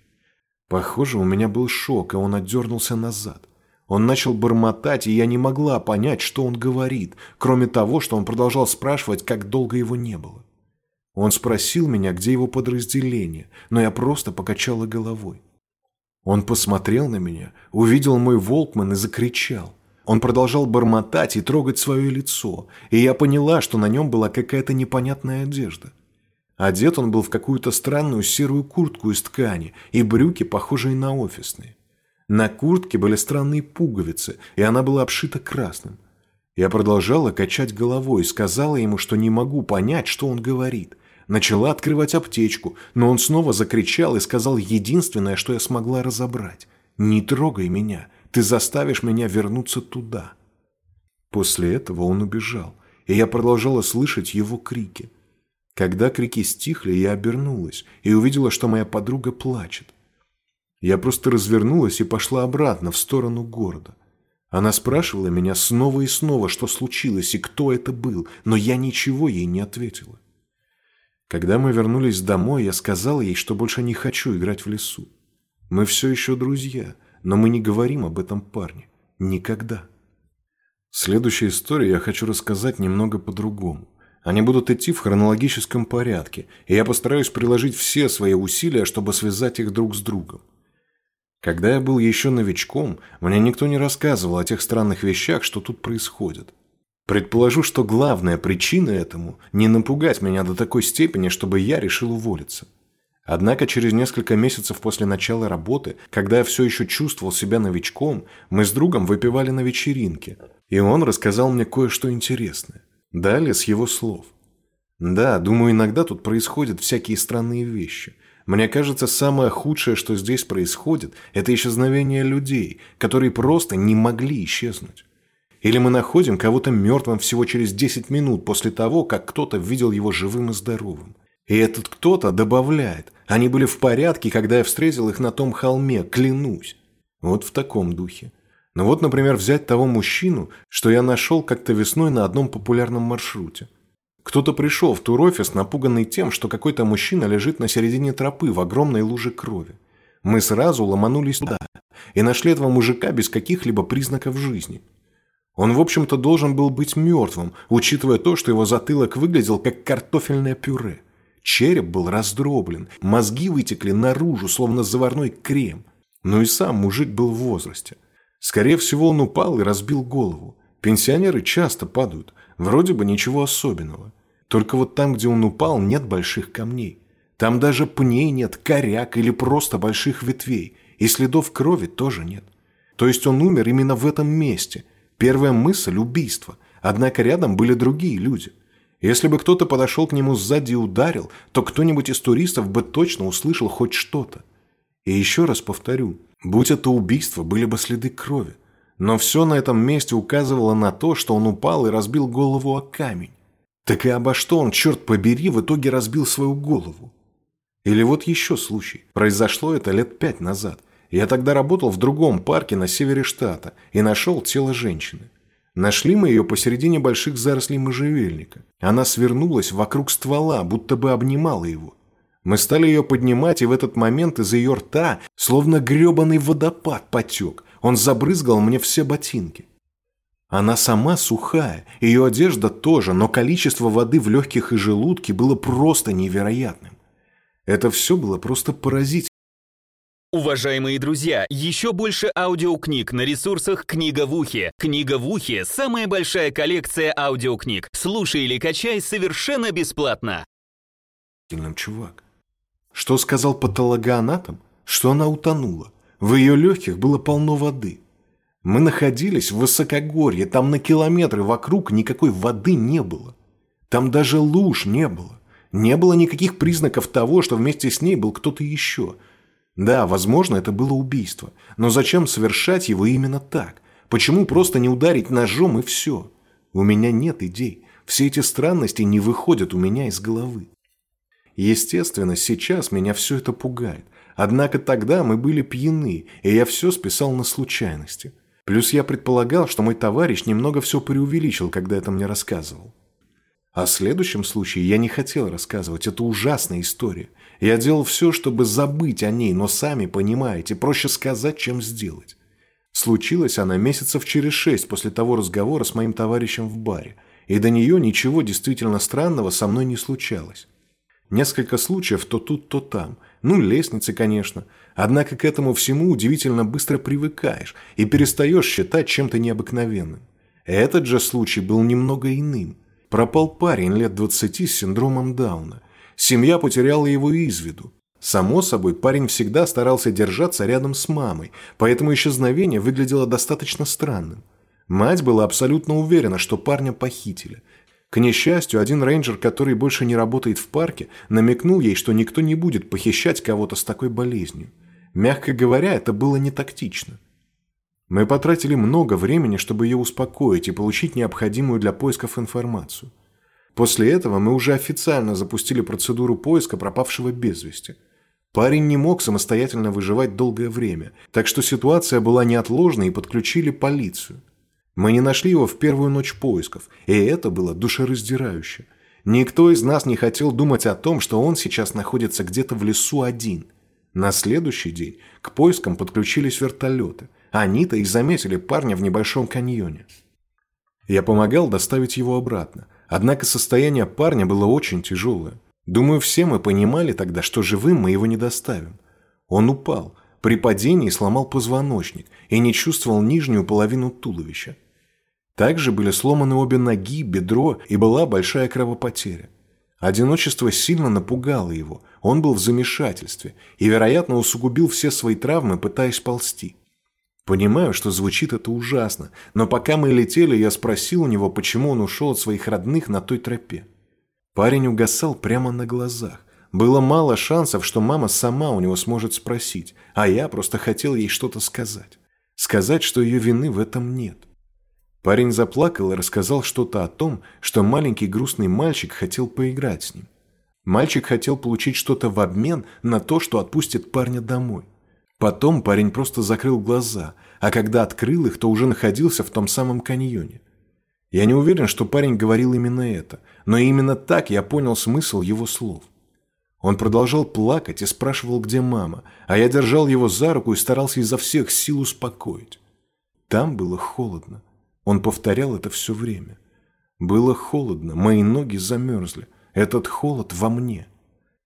Похоже, у меня был шок, и он отдернулся назад. Он начал бормотать, и я не могла понять, что он говорит, кроме того, что он продолжал спрашивать, как долго его не было. Он спросил меня, где его подразделение, но я просто покачала головой. Он посмотрел на меня, увидел мой волкман и закричал. Он продолжал бормотать и трогать свое лицо, и я поняла, что на нем была какая-то непонятная одежда. Одет он был в какую-то странную серую куртку из ткани и брюки, похожие на офисные. На куртке были странные пуговицы, и она была обшита красным. Я продолжала качать головой и сказала ему, что не могу понять, что он говорит. Начала открывать аптечку, но он снова закричал и сказал единственное, что я смогла разобрать. «Не трогай меня, ты заставишь меня вернуться туда». После этого он убежал, и я продолжала слышать его крики. Когда крики стихли, я обернулась и увидела, что моя подруга плачет. Я просто развернулась и пошла обратно, в сторону города. Она спрашивала меня снова и снова, что случилось и кто это был, но я ничего ей не ответила. Когда мы вернулись домой, я сказала ей, что больше не хочу играть в лесу. Мы все еще друзья, но мы не говорим об этом парне. Никогда. Следующая история я хочу рассказать немного по-другому. Они будут идти в хронологическом порядке, и я постараюсь приложить все свои усилия, чтобы связать их друг с другом. Когда я был еще новичком, мне никто не рассказывал о тех странных вещах, что тут происходит. Предположу, что главная причина этому – не напугать меня до такой степени, чтобы я решил уволиться. Однако через несколько месяцев после начала работы, когда я все еще чувствовал себя новичком, мы с другом выпивали на вечеринке, и он рассказал мне кое-что интересное. Далее с его слов. Да, думаю, иногда тут происходят всякие странные вещи – мне кажется, самое худшее, что здесь происходит, это исчезновение людей, которые просто не могли исчезнуть. Или мы находим кого-то мертвым всего через 10 минут после того, как кто-то видел его живым и здоровым. И этот кто-то добавляет, они были в порядке, когда я встретил их на том холме, клянусь. Вот в таком духе. Ну вот, например, взять того мужчину, что я нашел как-то весной на одном популярном маршруте. Кто-то пришел в турофис, напуганный тем, что какой-то мужчина лежит на середине тропы в огромной луже крови. Мы сразу ломанулись туда и нашли этого мужика без каких-либо признаков жизни. Он, в общем-то, должен был быть мертвым, учитывая то, что его затылок выглядел как картофельное пюре. Череп был раздроблен, мозги вытекли наружу, словно заварной крем. Ну и сам мужик был в возрасте. Скорее всего, он упал и разбил голову. Пенсионеры часто падают, Вроде бы ничего особенного. Только вот там, где он упал, нет больших камней. Там даже пней нет, коряк или просто больших ветвей, и следов крови тоже нет. То есть он умер именно в этом месте. Первая мысль – убийство. Однако рядом были другие люди. Если бы кто-то подошел к нему сзади и ударил, то кто-нибудь из туристов бы точно услышал хоть что-то. И еще раз повторю, будь это убийство, были бы следы крови. Но все на этом месте указывало на то, что он упал и разбил голову о камень. Так и обо что он, черт побери, в итоге разбил свою голову? Или вот еще случай. Произошло это лет пять назад. Я тогда работал в другом парке на севере штата и нашел тело женщины. Нашли мы ее посередине больших зарослей можжевельника. Она свернулась вокруг ствола, будто бы обнимала его. Мы стали ее поднимать, и в этот момент из ее рта словно гребаный водопад потек. Он забрызгал мне все ботинки. Она сама сухая, ее одежда тоже, но количество воды в легких и желудке было просто невероятным. Это все было просто поразительно. Уважаемые друзья, еще больше аудиокниг на ресурсах «Книга в ухе». «Книга в ухе» — самая большая коллекция аудиокниг. Слушай или качай совершенно бесплатно. Чувак. Что сказал патологоанатом? Что она утонула. В ее легких было полно воды. Мы находились в высокогорье, там на километры вокруг никакой воды не было. Там даже луж не было. Не было никаких признаков того, что вместе с ней был кто-то еще – да, возможно, это было убийство. Но зачем совершать его именно так? Почему просто не ударить ножом и все? У меня нет идей. Все эти странности не выходят у меня из головы. Естественно, сейчас меня все это пугает. Однако тогда мы были пьяны, и я все списал на случайности. Плюс я предполагал, что мой товарищ немного все преувеличил, когда это мне рассказывал. О следующем случае я не хотел рассказывать, это ужасная история. Я делал все, чтобы забыть о ней, но сами понимаете, проще сказать, чем сделать. Случилась она месяцев через шесть после того разговора с моим товарищем в баре, и до нее ничего действительно странного со мной не случалось. Несколько случаев то тут, то там. Ну, лестницы, конечно. Однако к этому всему удивительно быстро привыкаешь и перестаешь считать чем-то необыкновенным. Этот же случай был немного иным. Пропал парень лет двадцати с синдромом Дауна – Семья потеряла его из виду. Само собой, парень всегда старался держаться рядом с мамой, поэтому исчезновение выглядело достаточно странным. Мать была абсолютно уверена, что парня похитили. К несчастью, один рейнджер, который больше не работает в парке, намекнул ей, что никто не будет похищать кого-то с такой болезнью. Мягко говоря, это было не тактично. Мы потратили много времени, чтобы ее успокоить и получить необходимую для поисков информацию. После этого мы уже официально запустили процедуру поиска пропавшего без вести. Парень не мог самостоятельно выживать долгое время, так что ситуация была неотложной и подключили полицию. Мы не нашли его в первую ночь поисков, и это было душераздирающе. Никто из нас не хотел думать о том, что он сейчас находится где-то в лесу один. На следующий день к поискам подключились вертолеты. Они-то и заметили парня в небольшом каньоне. Я помогал доставить его обратно – Однако состояние парня было очень тяжелое. Думаю, все мы понимали тогда, что живым мы его не доставим. Он упал, при падении сломал позвоночник и не чувствовал нижнюю половину туловища. Также были сломаны обе ноги, бедро и была большая кровопотеря. Одиночество сильно напугало его, он был в замешательстве и, вероятно, усугубил все свои травмы, пытаясь ползти. Понимаю, что звучит это ужасно, но пока мы летели, я спросил у него, почему он ушел от своих родных на той тропе. Парень угасал прямо на глазах. Было мало шансов, что мама сама у него сможет спросить, а я просто хотел ей что-то сказать. Сказать, что ее вины в этом нет. Парень заплакал и рассказал что-то о том, что маленький грустный мальчик хотел поиграть с ним. Мальчик хотел получить что-то в обмен на то, что отпустит парня домой. Потом парень просто закрыл глаза, а когда открыл их, то уже находился в том самом каньоне. Я не уверен, что парень говорил именно это, но именно так я понял смысл его слов. Он продолжал плакать и спрашивал, где мама, а я держал его за руку и старался изо всех сил успокоить. Там было холодно. Он повторял это все время. Было холодно, мои ноги замерзли. Этот холод во мне.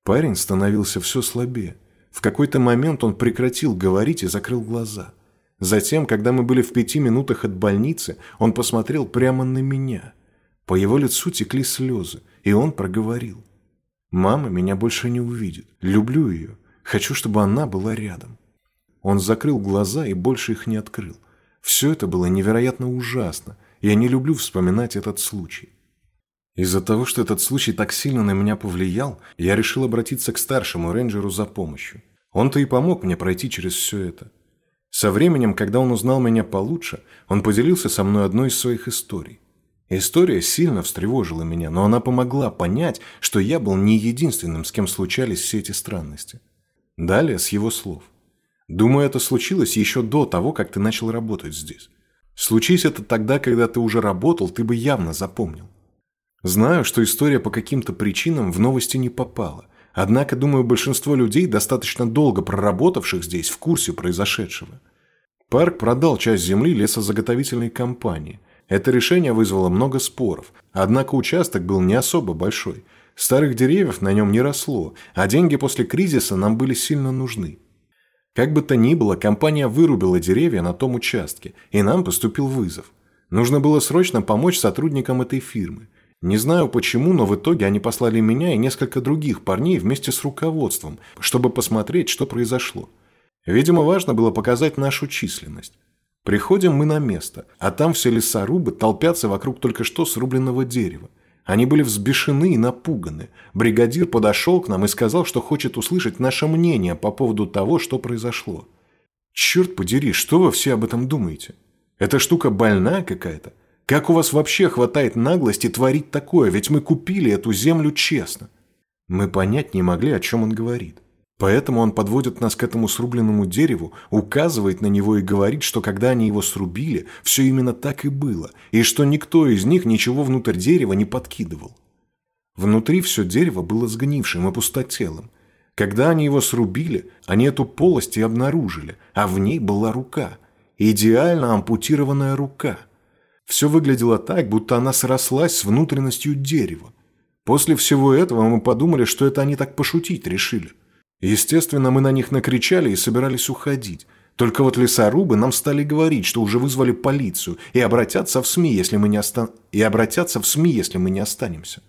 Парень становился все слабее. В какой-то момент он прекратил говорить и закрыл глаза. Затем, когда мы были в пяти минутах от больницы, он посмотрел прямо на меня. По его лицу текли слезы, и он проговорил. Мама меня больше не увидит. Люблю ее. Хочу, чтобы она была рядом. Он закрыл глаза и больше их не открыл. Все это было невероятно ужасно. Я не люблю вспоминать этот случай. Из-за того, что этот случай так сильно на меня повлиял, я решил обратиться к старшему рейнджеру за помощью. Он-то и помог мне пройти через все это. Со временем, когда он узнал меня получше, он поделился со мной одной из своих историй. История сильно встревожила меня, но она помогла понять, что я был не единственным, с кем случались все эти странности. Далее с его слов. Думаю, это случилось еще до того, как ты начал работать здесь. Случись это тогда, когда ты уже работал, ты бы явно запомнил. Знаю, что история по каким-то причинам в новости не попала. Однако, думаю, большинство людей, достаточно долго проработавших здесь, в курсе произошедшего. Парк продал часть земли лесозаготовительной компании – это решение вызвало много споров, однако участок был не особо большой. Старых деревьев на нем не росло, а деньги после кризиса нам были сильно нужны. Как бы то ни было, компания вырубила деревья на том участке, и нам поступил вызов. Нужно было срочно помочь сотрудникам этой фирмы. Не знаю почему, но в итоге они послали меня и несколько других парней вместе с руководством, чтобы посмотреть, что произошло. Видимо, важно было показать нашу численность. Приходим мы на место, а там все лесорубы толпятся вокруг только что срубленного дерева. Они были взбешены и напуганы. Бригадир подошел к нам и сказал, что хочет услышать наше мнение по поводу того, что произошло. Черт подери, что вы все об этом думаете? Эта штука больная какая-то? Как у вас вообще хватает наглости творить такое, ведь мы купили эту землю честно? Мы понять не могли, о чем он говорит. Поэтому он подводит нас к этому срубленному дереву, указывает на него и говорит, что когда они его срубили, все именно так и было, и что никто из них ничего внутрь дерева не подкидывал. Внутри все дерево было сгнившим и пустотелым. Когда они его срубили, они эту полость и обнаружили, а в ней была рука. Идеально ампутированная рука. Все выглядело так, будто она срослась с внутренностью дерева. После всего этого мы подумали, что это они так пошутить решили. Естественно, мы на них накричали и собирались уходить. Только вот лесорубы нам стали говорить, что уже вызвали полицию и обратятся в СМИ, если мы не остан... и обратятся в СМИ, если мы не останемся.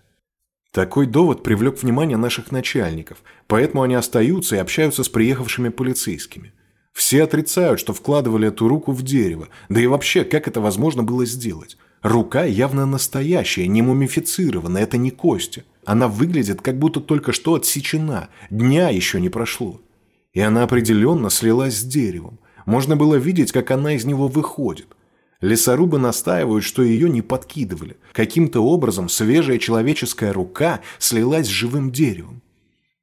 Такой довод привлек внимание наших начальников, поэтому они остаются и общаются с приехавшими полицейскими. Все отрицают, что вкладывали эту руку в дерево, да и вообще, как это возможно было сделать. Рука явно настоящая, не мумифицированная, это не кости. Она выглядит, как будто только что отсечена, дня еще не прошло. И она определенно слилась с деревом. Можно было видеть, как она из него выходит. Лесорубы настаивают, что ее не подкидывали. Каким-то образом свежая человеческая рука слилась с живым деревом.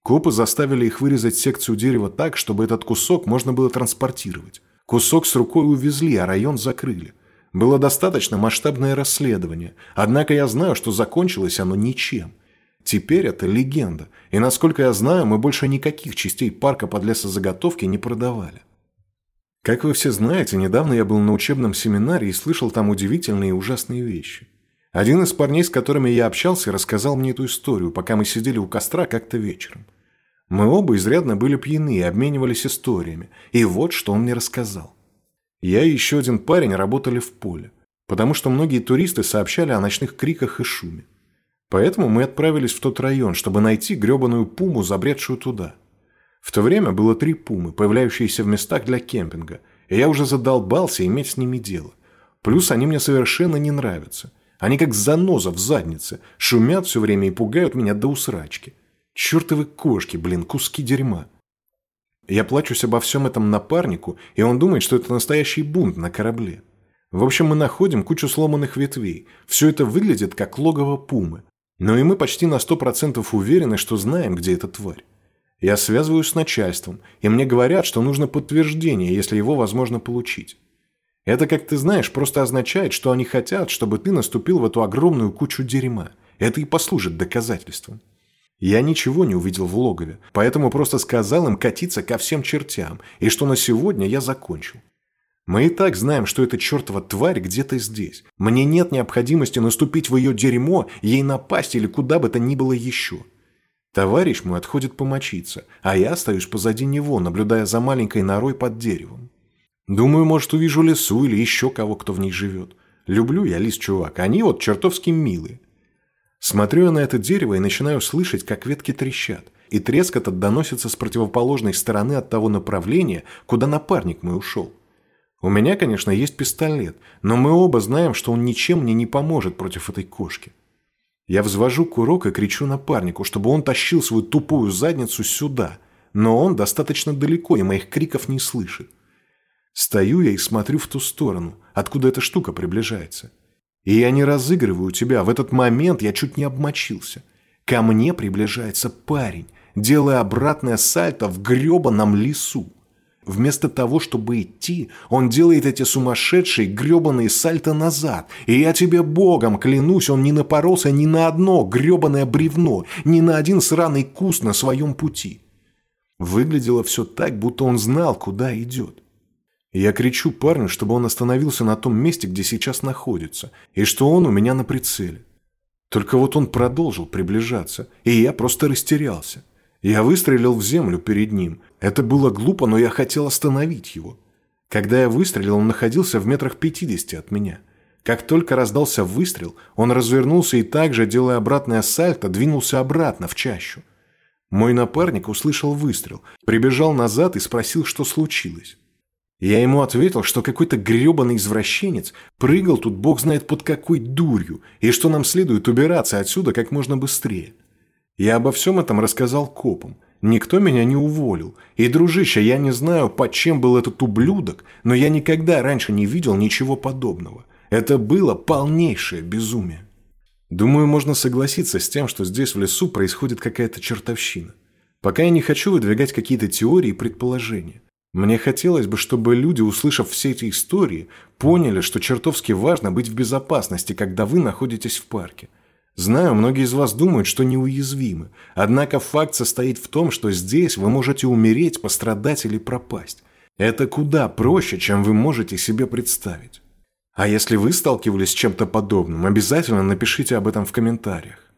Копы заставили их вырезать секцию дерева так, чтобы этот кусок можно было транспортировать. Кусок с рукой увезли, а район закрыли. Было достаточно масштабное расследование, однако я знаю, что закончилось оно ничем. Теперь это легенда, и, насколько я знаю, мы больше никаких частей парка под лесозаготовки не продавали. Как вы все знаете, недавно я был на учебном семинаре и слышал там удивительные и ужасные вещи. Один из парней, с которыми я общался, рассказал мне эту историю, пока мы сидели у костра как-то вечером. Мы оба изрядно были пьяны и обменивались историями, и вот что он мне рассказал. Я и еще один парень работали в поле, потому что многие туристы сообщали о ночных криках и шуме. Поэтому мы отправились в тот район, чтобы найти гребаную пуму, забредшую туда. В то время было три пумы, появляющиеся в местах для кемпинга, и я уже задолбался иметь с ними дело. Плюс они мне совершенно не нравятся. Они как заноза в заднице, шумят все время и пугают меня до усрачки. Чертовы кошки, блин, куски дерьма. Я плачусь обо всем этом напарнику, и он думает, что это настоящий бунт на корабле. В общем, мы находим кучу сломанных ветвей. Все это выглядит как логово пумы. Но и мы почти на сто процентов уверены, что знаем, где эта тварь. Я связываюсь с начальством, и мне говорят, что нужно подтверждение, если его возможно получить. Это, как ты знаешь, просто означает, что они хотят, чтобы ты наступил в эту огромную кучу дерьма. Это и послужит доказательством. Я ничего не увидел в логове, поэтому просто сказал им катиться ко всем чертям, и что на сегодня я закончил. Мы и так знаем, что эта чертова тварь где-то здесь. Мне нет необходимости наступить в ее дерьмо, ей напасть или куда бы то ни было еще. Товарищ мой отходит помочиться, а я остаюсь позади него, наблюдая за маленькой норой под деревом. Думаю, может, увижу лесу или еще кого, кто в ней живет. Люблю я лис, чувак, они вот чертовски милые. Смотрю я на это дерево и начинаю слышать, как ветки трещат, и треск этот доносится с противоположной стороны от того направления, куда напарник мой ушел. У меня, конечно, есть пистолет, но мы оба знаем, что он ничем мне не поможет против этой кошки. Я взвожу курок и кричу напарнику, чтобы он тащил свою тупую задницу сюда, но он достаточно далеко и моих криков не слышит. Стою я и смотрю в ту сторону, откуда эта штука приближается. И я не разыгрываю тебя. В этот момент я чуть не обмочился. Ко мне приближается парень, делая обратное сальто в гребаном лесу. Вместо того, чтобы идти, он делает эти сумасшедшие гребаные сальто назад. И я тебе богом клянусь, он не напоролся ни на одно гребаное бревно, ни на один сраный куст на своем пути. Выглядело все так, будто он знал, куда идет. Я кричу парню, чтобы он остановился на том месте, где сейчас находится, и что он у меня на прицеле. Только вот он продолжил приближаться, и я просто растерялся. Я выстрелил в землю перед ним. Это было глупо, но я хотел остановить его. Когда я выстрелил, он находился в метрах пятидесяти от меня. Как только раздался выстрел, он развернулся и также, делая обратное сальто, двинулся обратно в чащу. Мой напарник услышал выстрел, прибежал назад и спросил, что случилось. Я ему ответил, что какой-то гребаный извращенец прыгал тут бог знает под какой дурью, и что нам следует убираться отсюда как можно быстрее. Я обо всем этом рассказал копам. Никто меня не уволил. И, дружище, я не знаю, под чем был этот ублюдок, но я никогда раньше не видел ничего подобного. Это было полнейшее безумие. Думаю, можно согласиться с тем, что здесь в лесу происходит какая-то чертовщина. Пока я не хочу выдвигать какие-то теории и предположения. Мне хотелось бы, чтобы люди, услышав все эти истории, поняли, что чертовски важно быть в безопасности, когда вы находитесь в парке. Знаю, многие из вас думают, что неуязвимы. Однако факт состоит в том, что здесь вы можете умереть, пострадать или пропасть. Это куда проще, чем вы можете себе представить. А если вы сталкивались с чем-то подобным, обязательно напишите об этом в комментариях.